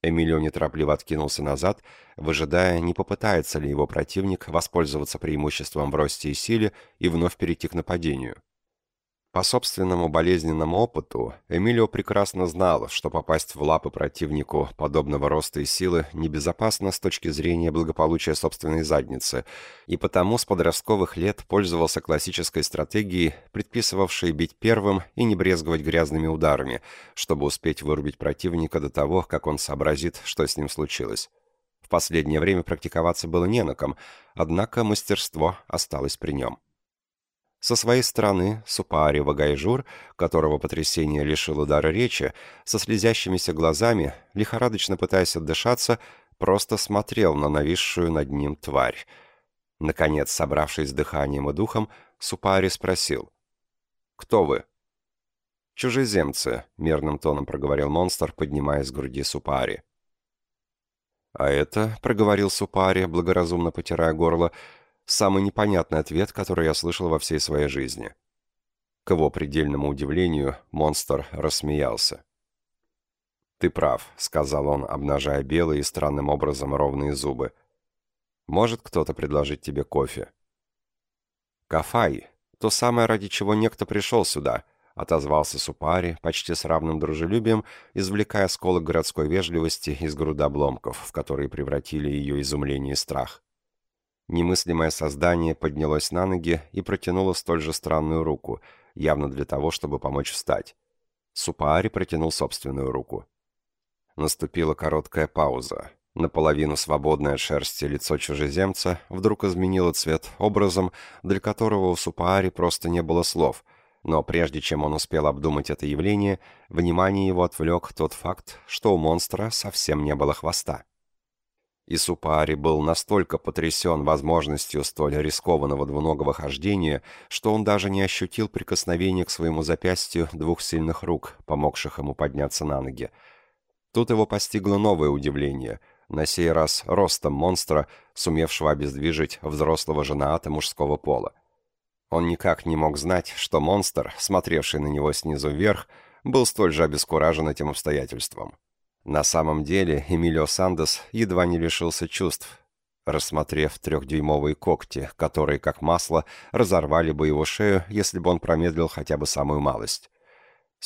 Эмилио неторопливо откинулся назад, выжидая, не попытается ли его противник воспользоваться преимуществом в росте и силе и вновь перейти к нападению. По собственному болезненному опыту, Эмилио прекрасно знал, что попасть в лапы противнику подобного роста и силы небезопасно с точки зрения благополучия собственной задницы, и потому с подростковых лет пользовался классической стратегией, предписывавшей бить первым и не брезговать грязными ударами, чтобы успеть вырубить противника до того, как он сообразит, что с ним случилось. В последнее время практиковаться было не на ком, однако мастерство осталось при нем. Со своей стороны, Супаари Вагайжур, которого потрясение лишило дара речи, со слезящимися глазами, лихорадочно пытаясь отдышаться, просто смотрел на нависшую над ним тварь. Наконец, собравшись с дыханием и духом, Супари спросил. «Кто вы?» «Чужеземцы», — мерным тоном проговорил монстр, поднимая с груди Супари. «А это», — проговорил Супари, благоразумно потирая горло, — «самый непонятный ответ, который я слышал во всей своей жизни». К его предельному удивлению, монстр рассмеялся. «Ты прав», — сказал он, обнажая белые и странным образом ровные зубы. «Может кто-то предложить тебе кофе?» «Кафай, то самое, ради чего некто пришел сюда», — отозвался Супари, почти с равным дружелюбием, извлекая осколок городской вежливости из груда обломков, в которые превратили ее изумление и страх. Немыслимое создание поднялось на ноги и протянуло столь же странную руку, явно для того, чтобы помочь встать. Супаари протянул собственную руку. Наступила короткая пауза. Наполовину свободное от шерсти лицо чужеземца вдруг изменило цвет образом, для которого у Супаари просто не было слов — но прежде чем он успел обдумать это явление, внимание его отвлек тот факт, что у монстра совсем не было хвоста. Исупаари был настолько потрясен возможностью столь рискованного двуногого хождения, что он даже не ощутил прикосновения к своему запястью двух сильных рук, помогших ему подняться на ноги. Тут его постигло новое удивление, на сей раз ростом монстра, сумевшего обездвижить взрослого женаата мужского пола. Он никак не мог знать, что монстр, смотревший на него снизу вверх, был столь же обескуражен этим обстоятельством. На самом деле Эмилио Сандес едва не лишился чувств, рассмотрев трехдюймовые когти, которые, как масло, разорвали бы его шею, если бы он промедлил хотя бы самую малость.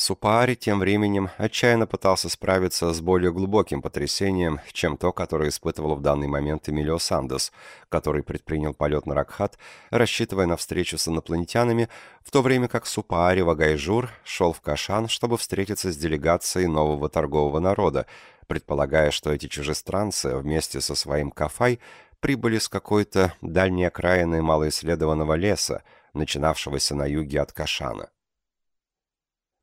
Супаари тем временем отчаянно пытался справиться с более глубоким потрясением, чем то, которое испытывал в данный момент Эмилио Сандос, который предпринял полет на Ракхат, рассчитывая на встречу с инопланетянами, в то время как Супаари Вагайжур шел в Кашан, чтобы встретиться с делегацией нового торгового народа, предполагая, что эти чужестранцы вместе со своим Кафай прибыли с какой-то дальней окраины малоисследованного леса, начинавшегося на юге от Кашана.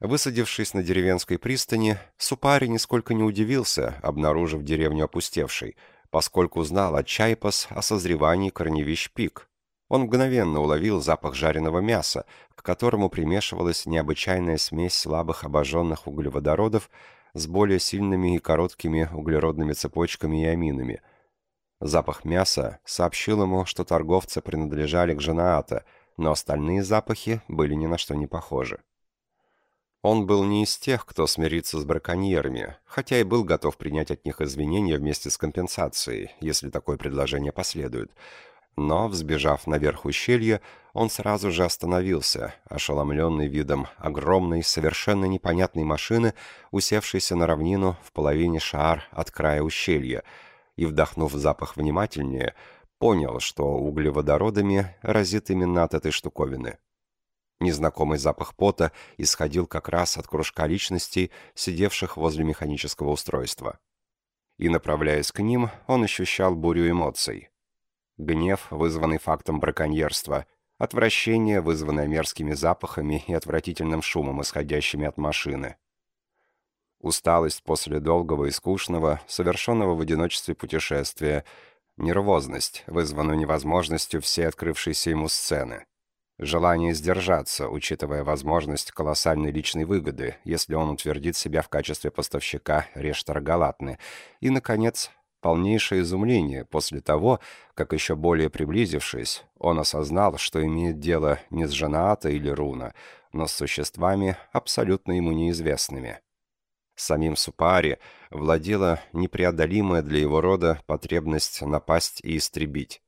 Высадившись на деревенской пристани, Супари нисколько не удивился, обнаружив деревню опустевшей, поскольку знал от Чайпас о созревании корневищ пик. Он мгновенно уловил запах жареного мяса, к которому примешивалась необычайная смесь слабых обожженных углеводородов с более сильными и короткими углеродными цепочками и аминами. Запах мяса сообщил ему, что торговцы принадлежали к Женаата, но остальные запахи были ни на что не похожи. Он был не из тех, кто смирится с браконьерами, хотя и был готов принять от них извинения вместе с компенсацией, если такое предложение последует. Но, взбежав наверх ущелья, он сразу же остановился, ошеломленный видом огромной, совершенно непонятной машины, усевшейся на равнину в половине шар от края ущелья, и, вдохнув запах внимательнее, понял, что углеводородами разит именно от этой штуковины. Незнакомый запах пота исходил как раз от кружка личностей, сидевших возле механического устройства. И, направляясь к ним, он ощущал бурю эмоций. Гнев, вызванный фактом браконьерства, отвращение, вызванное мерзкими запахами и отвратительным шумом, исходящими от машины. Усталость после долгого и скучного, совершенного в одиночестве путешествия, нервозность, вызванную невозможностью всей открывшейся ему сцены — Желание сдержаться, учитывая возможность колоссальной личной выгоды, если он утвердит себя в качестве поставщика Рештора Галатны. И, наконец, полнейшее изумление после того, как еще более приблизившись, он осознал, что имеет дело не с Жанаата или Руна, но с существами, абсолютно ему неизвестными. Самим Супари владела непреодолимая для его рода потребность напасть и истребить.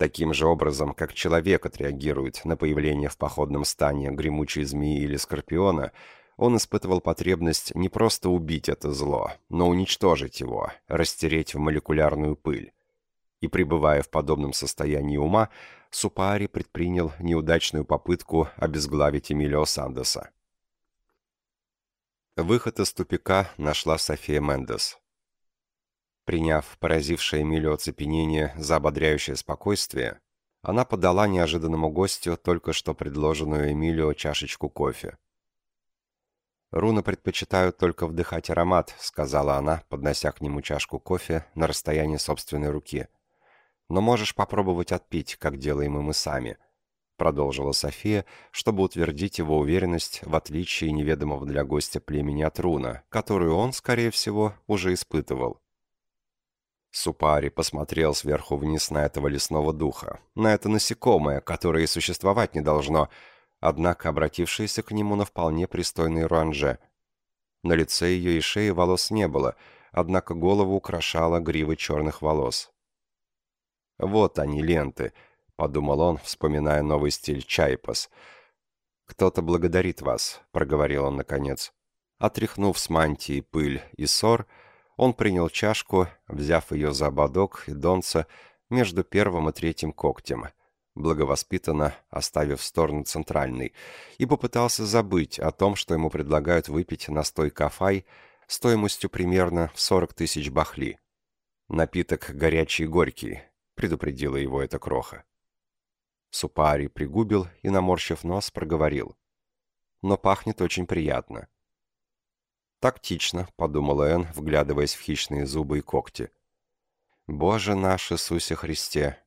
Таким же образом, как человек отреагирует на появление в походном стане гремучей змеи или скорпиона, он испытывал потребность не просто убить это зло, но уничтожить его, растереть в молекулярную пыль. И пребывая в подобном состоянии ума, Супари предпринял неудачную попытку обезглавить Эмилио Сандеса. Выход из тупика нашла София Мендес. Приняв поразившее Эмилию оцепенение за ободряющее спокойствие, она подала неожиданному гостю только что предложенную Эмилио чашечку кофе. «Руны предпочитают только вдыхать аромат», — сказала она, поднося к нему чашку кофе на расстоянии собственной руки. «Но можешь попробовать отпить, как делаем и мы сами», — продолжила София, чтобы утвердить его уверенность в отличие неведомого для гостя племени от руна, которую он, скорее всего, уже испытывал. Супари посмотрел сверху вниз на этого лесного духа, на это насекомое, которое и существовать не должно — однако обратившаяся к нему на вполне пристойный руанже. На лице ее и шее волос не было, однако голову украшала грива черных волос. «Вот они, ленты», — подумал он, вспоминая новый стиль чайпас. «Кто-то благодарит вас», — проговорил он наконец. Отряхнув с мантии пыль и ссор, он принял чашку, взяв ее за ободок и донца между первым и третьим когтем — благовоспитанно оставив в сторону центральный, и попытался забыть о том, что ему предлагают выпить настой кафай стоимостью примерно в 40 тысяч бахли. «Напиток горячий и горький», — предупредила его эта кроха. Супари пригубил и, наморщив нос, проговорил. «Но пахнет очень приятно». «Тактично», — подумала Энн, вглядываясь в хищные зубы и когти. «Боже наш Иисусе Христе!»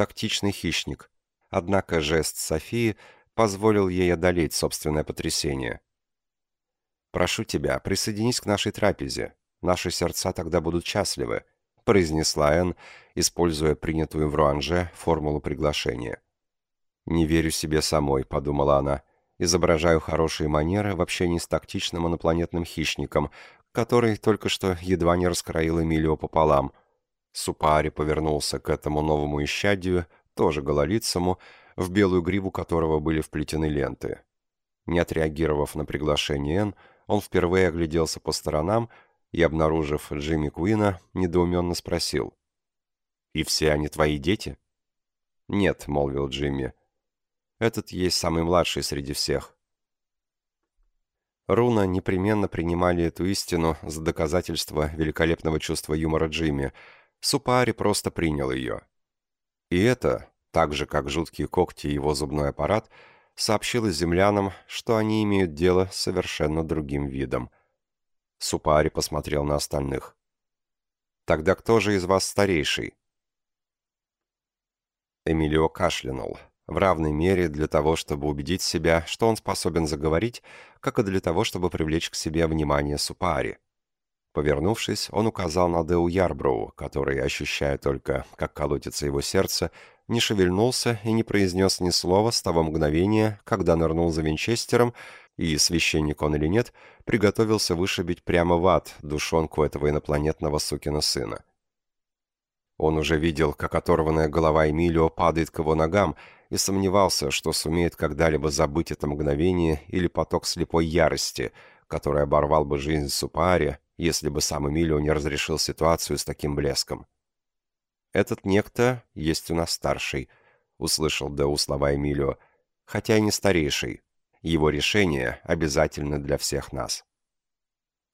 тактичный хищник. Однако жест Софии позволил ей одолеть собственное потрясение. «Прошу тебя, присоединись к нашей трапезе. Наши сердца тогда будут счастливы», — произнесла Энн, используя принятую в Руанже формулу приглашения. «Не верю себе самой», — подумала она. «Изображаю хорошие манеры в общении с тактичным инопланетным хищником, который только что едва не раскроил Эмилио пополам, Супари повернулся к этому новому исчадию, тоже гололицому, в белую гриву которого были вплетены ленты. Не отреагировав на приглашение Энн, он впервые огляделся по сторонам и, обнаружив Джимми Куина, недоуменно спросил. «И все они твои дети?» «Нет», — молвил Джимми. «Этот есть самый младший среди всех». Руна непременно принимали эту истину за доказательство великолепного чувства юмора Джимми — Супари просто принял ее. И это, так же как жуткие когти и его зубной аппарат, сообщило землянам, что они имеют дело с совершенно другим видом. Супари посмотрел на остальных. «Тогда кто же из вас старейший?» Эмилио кашлянул, в равной мере для того, чтобы убедить себя, что он способен заговорить, как и для того, чтобы привлечь к себе внимание Супари. Повернувшись, он указал на Деу Ярброу, который, ощущая только, как колотится его сердце, не шевельнулся и не произнес ни слова с того мгновения, когда нырнул за винчестером, и, священник он или нет, приготовился вышибить прямо в ад душонку этого инопланетного сукина сына. Он уже видел, как оторванная голова Эмилио падает к его ногам, и сомневался, что сумеет когда-либо забыть это мгновение или поток слепой ярости, который оборвал бы жизнь Супаари, если бы сам Эмилио не разрешил ситуацию с таким блеском. «Этот некто есть у нас старший», — услышал Деу слова Эмилио, «хотя и не старейший. Его решение обязательно для всех нас».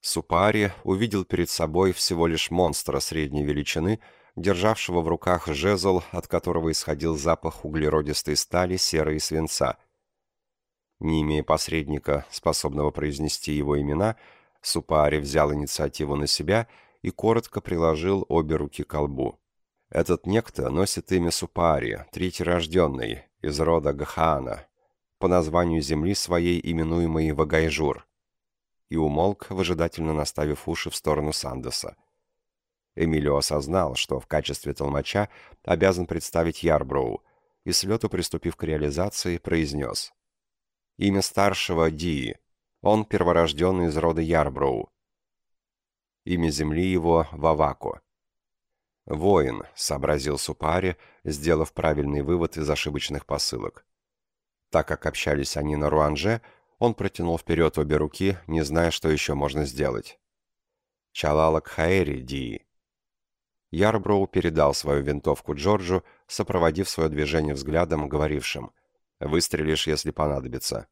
Супари увидел перед собой всего лишь монстра средней величины, державшего в руках жезл, от которого исходил запах углеродистой стали, серы и свинца. Не имея посредника, способного произнести его имена, — Супари взял инициативу на себя и коротко приложил обе руки к колбу. Этот некто носит имя Супари, третий рожденный, из рода Гахаана, по названию земли своей именуемой Вагайжур, и умолк, выжидательно наставив уши в сторону Сандеса. Эмилио осознал, что в качестве толмача обязан представить Ярброу, и с лету приступив к реализации, произнес «Имя старшего Дии, он перворожденный из рода Ярброу. Имя земли его — Вавако. «Воин», — сообразил Супари, сделав правильный вывод из ошибочных посылок. Так как общались они на Руанже, он протянул вперед обе руки, не зная, что еще можно сделать. «Чалала Кхаэри, Дии». Ярброу передал свою винтовку Джорджу, сопроводив свое движение взглядом, говорившим «Выстрелишь, если понадобится»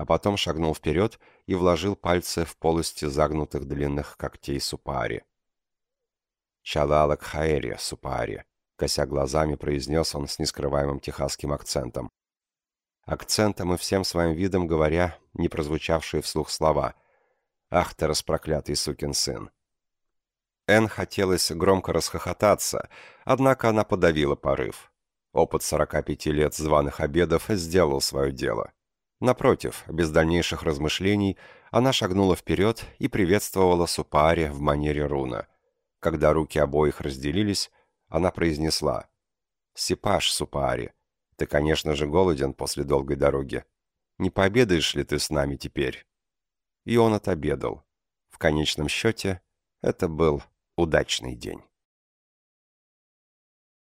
а потом шагнул вперед и вложил пальцы в полости загнутых длинных когтей Супари. «Чалала Кхаэри, Супари», — кося глазами произнес он с нескрываемым техасским акцентом. акцентом и всем своим видом говоря не прозвучавшие вслух слова «Ах ты, распроклятый сукин сын!». Эн хотелось громко расхохотаться, однако она подавила порыв. Опыт 45 лет званых обедов сделал свое дело. Напротив, без дальнейших размышлений, она шагнула вперед и приветствовала Супаари в манере руна. Когда руки обоих разделились, она произнесла «Сипаш, Супаари, ты, конечно же, голоден после долгой дороги. Не пообедаешь ли ты с нами теперь?» И он отобедал. В конечном счете, это был удачный день.